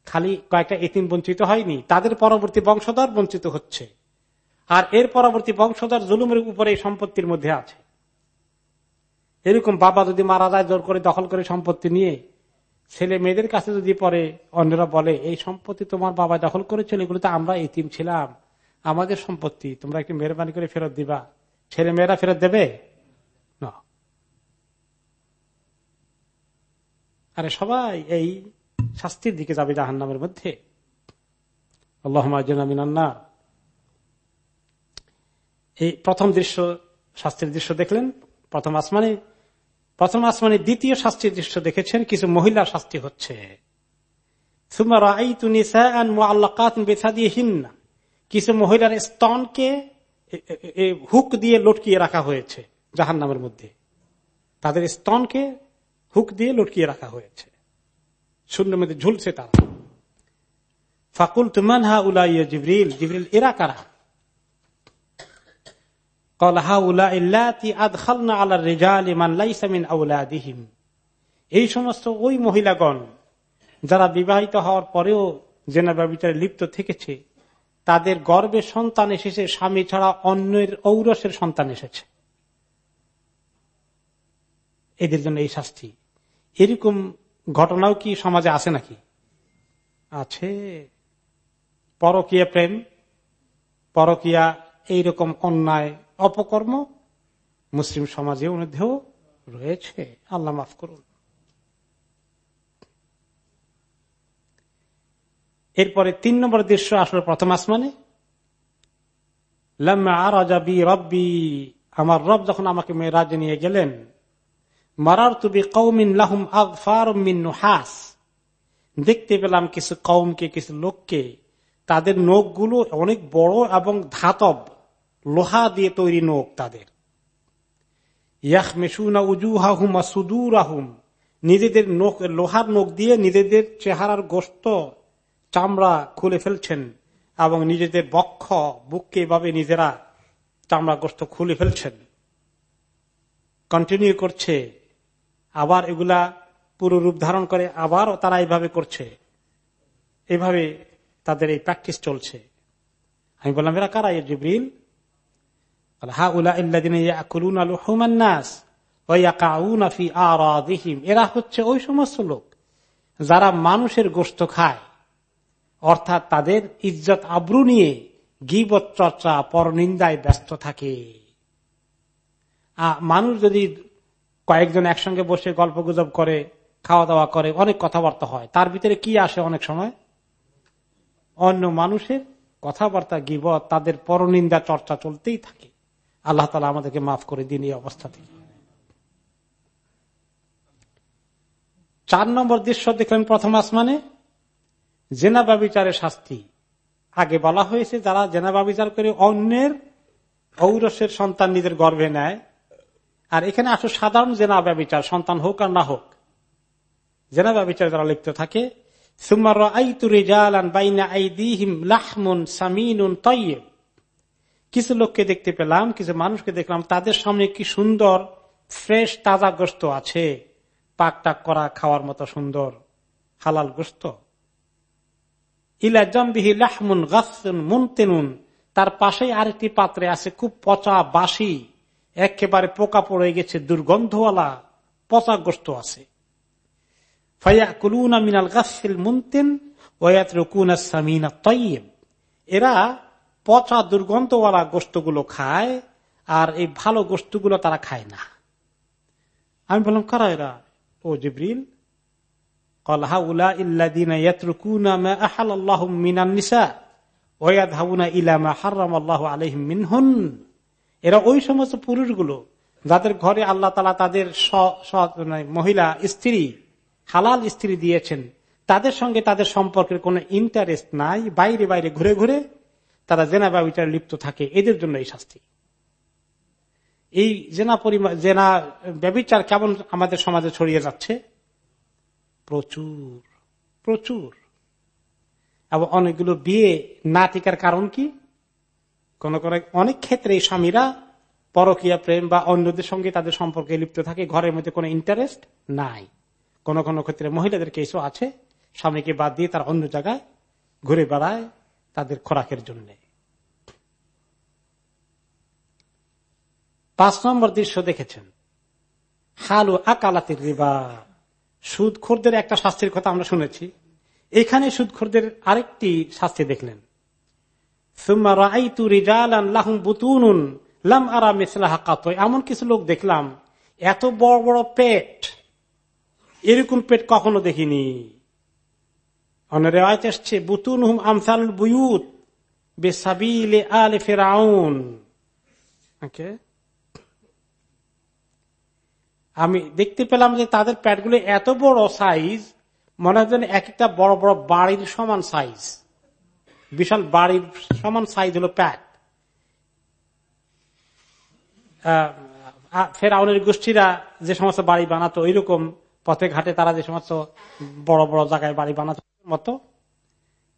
খালি কয়েকটা এতিম বঞ্চিত হয়নি, তাদের পরবর্তী বংশধর বঞ্চিত হচ্ছে। আর এর পরবর্তী বংশধর জুলুমের উপরে সম্পত্তির মধ্যে আছে। এরকম বাবা যদি মারা যায়, জোর করে দখল করে সম্পত্তি নিয়ে, ছেলে মেয়েদের কাছে যদি পরে অন্যরা বলে, এই সম্পত্তি তোমার বাবা দখল করেছিল এগুলো তো আমরা এতিম ছিলাম। আমাদের সম্পত্তি, তোমরা একটু মেহরবানি করে ফেরত দিবা। ছেলে মেয়েরা ফেরত দেবে? আরে সবাই এই শাস্তির দিকে যাবে জাহান নামের মধ্যে এই প্রথম দৃশ্য, শাস্তির দৃশ্য দেখলেন? প্রথম আসমানে প্রথম আসমানে দ্বিতীয় শাস্তির দৃশ্য দেখেছেন? কিছু মহিলা শাস্তি হচ্ছে। কিছু মহিলার স্তনকে হুক দিয়ে লটকিয়ে রাখা হয়েছে জাহান নামের মধ্যে। তাদের স্তনকে হুক দিয়ে লটকিয়ে রাখা হয়েছে। শূন্য মধ্যে ঝুলছে তারা। ফাকুল তুমান হা উলাইয়া জিবরিল জিবরিল এরা কারা? এই সমস্ত ওই মহিলাগণ যারা বিবাহিত হওয়ার পরেও জেনা ব্যবচারে লিপ্ত থেকেছে তাদের গর্বে সন্তান এসেছে, স্বামী ছাড়া অন্যের ঔরসের সন্তান এসেছে। এদের জন্য এই শাস্তি। এরকম ঘটনাও কি সমাজে আছে নাকি? আছে। পরকিয়া প্রেম, পরকিয়া এইরকম অন্যায়, অপকর্ম মুসলিম সমাজের মধ্যেও রয়েছে। আল্লাহ মাফ করুন। এরপরে তিন নম্বর দৃশ্য আসলে প্রথম আসমানে। রব্বি, আমার রব যখন আমাকে মেয়েরাজে নিয়ে গেলেন মারার তুবি কৌমিন লাহুম আগফার হাস দেখতে পেলাম কিছু কৌমকে কিছু লোককে, তাদের নখগুলো অনেক বড় এবং ধাতব, লোহা দিয়ে তৈরি নোক তাদের। নিজেদের নোক লোহার নোক দিয়ে নিজেদের চেহারার গোস্ত চামড়া খুলে ফেলছেন এবং নিজেদের বক্ষ, বুককে এভাবে নিজেরা চামড়া গোস্ত খুলে ফেলছেন। কন্টিনিউ করছে। আবার এগুলা পুরো রূপ ধারণ করে, আবারও তারা এইভাবে করছে। এভাবে তাদের এই প্র্যাকটিস চলছে। আমি বললাম, এরা কারা জিব্রিল? এরা হচ্ছে ওই সমস্ত লোক যারা মানুষের গোস্ত খায়। অর্থাৎ তাদের ইজ্জত আব্রু নিয়ে গিবত চর্চা, পরনিন্দায় ব্যস্ত থাকে। মানুষ যদি কয়েকজন একসঙ্গে বসে গল্প গুজব করে খাওয়া দাওয়া করে, অনেক কথাবার্তা হয়, তার ভিতরে কি আসে অনেক সময়? অন্য মানুষের কথাবার্তা গিব তাদের পরনিন্দা চর্চা চলতেই থাকে। আল্লাহ তালা আমাদেরকে মাফ করে দিন এই অবস্থা থেকে। চার নম্বর দৃশ্য দেখলেন প্রথম আসমানে। জেনাবা বিচারের শাস্তি। আগে বলা হয়েছে যারা জেনাবা বিচার করে অন্যের ঔরসের সন্তান নিজের গর্ভে নেয়, আর এখানে আসলে সাধারণ জেনা ব্যবচার সন্তান হোক আর না হোক। জেনা ব্যবচার যারা লিপ্ত থাকে কিছু লোককে দেখতে পেলাম, কিছু মানুষকে দেখলাম, তাদের সামনে কি সুন্দর, ফ্রেশ, তাজা গোস্ত আছে। পাক টাক করা, খাওয়ার মতো সুন্দর, হালাল গোস্ত। ইলা জম্বিহি লাহমুন গাছুন মুনতেনুন। তার পাশেই আরেকটি পাত্রে আছে খুব পচা বাসি। একেবারে পোকা পড়ে গেছে, দুর্গন্ধওয়ালা পচা গোস্ত আছে। মিনাল গাছিল মুনতেন এরা পচা দুর্গন্ধওয়ালা গোস্তগুলো খায় আর এই ভালো গোস্তগুলো তারা খায় না। আমি বললাম, কারা এরা? ও জিব্রিল। এরা ওই সমস্ত পুরুষগুলো যাদের ঘরে আল্লাহ তালা তাদের মানে মহিলা স্ত্রী, হালাল স্ত্রী দিয়েছেন, তাদের সঙ্গে তাদের সম্পর্কের কোন ইন্টারেস্ট নাই, বাইরে বাইরে ঘুরে ঘুরে তারা জেনা ব্যবচার লিপ্ত থাকে, এদের জন্য এই শাস্তি। এই জেনা পরিমাণ জেনা ব্যবচার কেমন আমাদের সমাজে ছড়িয়ে যাচ্ছে? প্রচুর প্রচুর। এবং অনেকগুলো বিয়ে না টিকার কারণ কি? কোন অনেক ক্ষেত্রে স্বামীরা পরকিয়া প্রেম বা অন্যদের সঙ্গে তাদের সম্পর্কে লিপ্ত থাকে, ঘরের মধ্যে কোনো ইন্টারেস্ট নাই। কোন কোন ক্ষেত্রে মহিলাদের কেসও আছে, স্বামীকে বাদ দিয়ে তার অন্য জায়গায় ঘুরে বেড়ায় তাদের খোরাকের জন্য। পাঁচ নম্বর দৃশ্য দেখেছেন। হালু আকালাতির রিবা। সুদখোরদের একটা শাস্তির কথা আমরা শুনেছি। এখানে সুদখোরদের আরেকটি শাস্তি দেখলেন। এমন কিছু লোক দেখলাম, এত বড় বড় পেট। এরকম পেট কখনো দেখিনি। এসছে বুতুন হুম আমসাল বুয়ুত বেসাবিলে আলে ফেরাউন। আমি দেখতে পেলাম যে তাদের প্যাটগুলো এত বড় সাইজ মনে হয় এক একটা বড় বড় বাড়ির সমান সাইজ বিশাল বাড়ির সমান সাইজ হলো প্যাট ফেরাউনের গোষ্ঠীরা যে সমস্ত বাড়ি বানাতো, ওইরকম পথে ঘাটে তারা যে সমস্ত বড় বড় জায়গায় বাড়ি বানাতো মতো।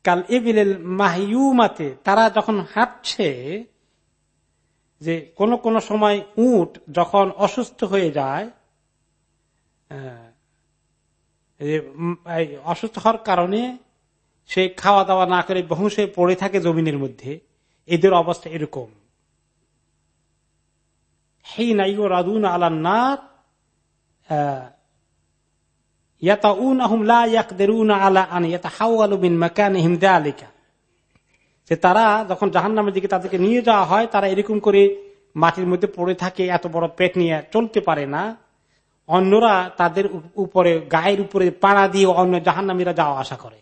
কাল এবিলেল মাহিউমাতে, তারা যখন হাঁটছে, যে কোন কোন সময় উট যখন অসুস্থ হয়ে যায় অসুস্থ হওয়ার কারণে সে খাওয়া দাওয়া না করে বহুসে পড়ে থাকে জমিনের মধ্যে। এদের অবস্থা এরকম। হেই নাই ও রাদুন আলান্নার তারা যখন জাহান নামের দিকে তাদেরকে নিয়ে যাওয়া হয়, তারা এরকম করে মাটির মধ্যে পড়ে থাকে, এত বড় পেট নিয়ে চলতে পারে না। অন্যরা তাদের উপরে, গায়ের উপরে পাড়া দিয়ে অন্য জাহান্নামীরা যাওয়া আশা করে।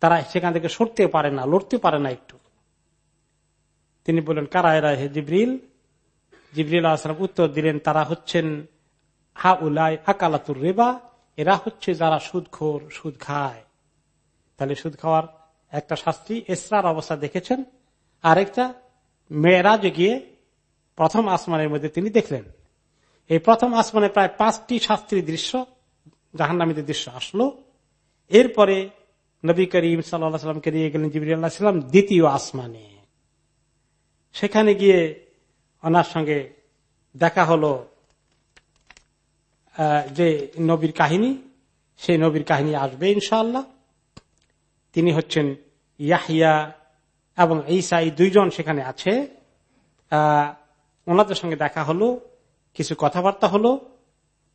তারা সেখান থেকে সরতে পারে না লড়তে পারে না একটু। তিনি বললেন, কারা এরা হে জিবরিল? জিবরিল আসলাম উত্তর দিলেন, তারা হচ্ছেন হা উলাই আকালাতুর রেবা। এরা হচ্ছে যারা সুদ খোর সুদ খায়। তাহলে সুদ খাওয়ার একটা শাস্তি এসরার অবস্থা দেখেছেন। আরেকটা, মেয়েরাজ গিয়ে প্রথম আসমানের মধ্যে তিনি দেখলেন। এই প্রথম আসমানে প্রায় পাঁচটি শাস্ত্রীর দৃশ্য, জাহান্নামীদের দৃশ্য আসলো। এরপরে নবী করিম সাল্লামকে নিয়ে গেলেন জিবির সাল্লাম দ্বিতীয় আসমানে। সেখানে গিয়ে ওনার সঙ্গে দেখা হলো যে নবীর কাহিনী, সেই নবীর কাহিনী আসবে ইনশাল্লাহ তিনি হচ্ছেন ইয়াহিয়া এবং ঈসা দুইজন সেখানে আছে। ওনাদের সঙ্গে দেখা হলো, কিছু কথাবার্তা হলো,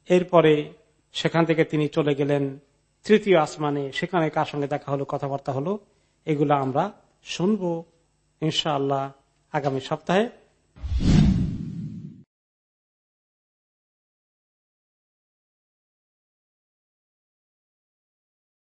এরপরে সেখান থেকে তিনি চলে গেলেন তৃতীয় আসমানে, সেখানে কার সঙ্গে দেখা হলো, কথাবার্তা হলো, এগুলো আমরা শুনব, ইনশাআল্লাহ, আগামী সপ্তাহে।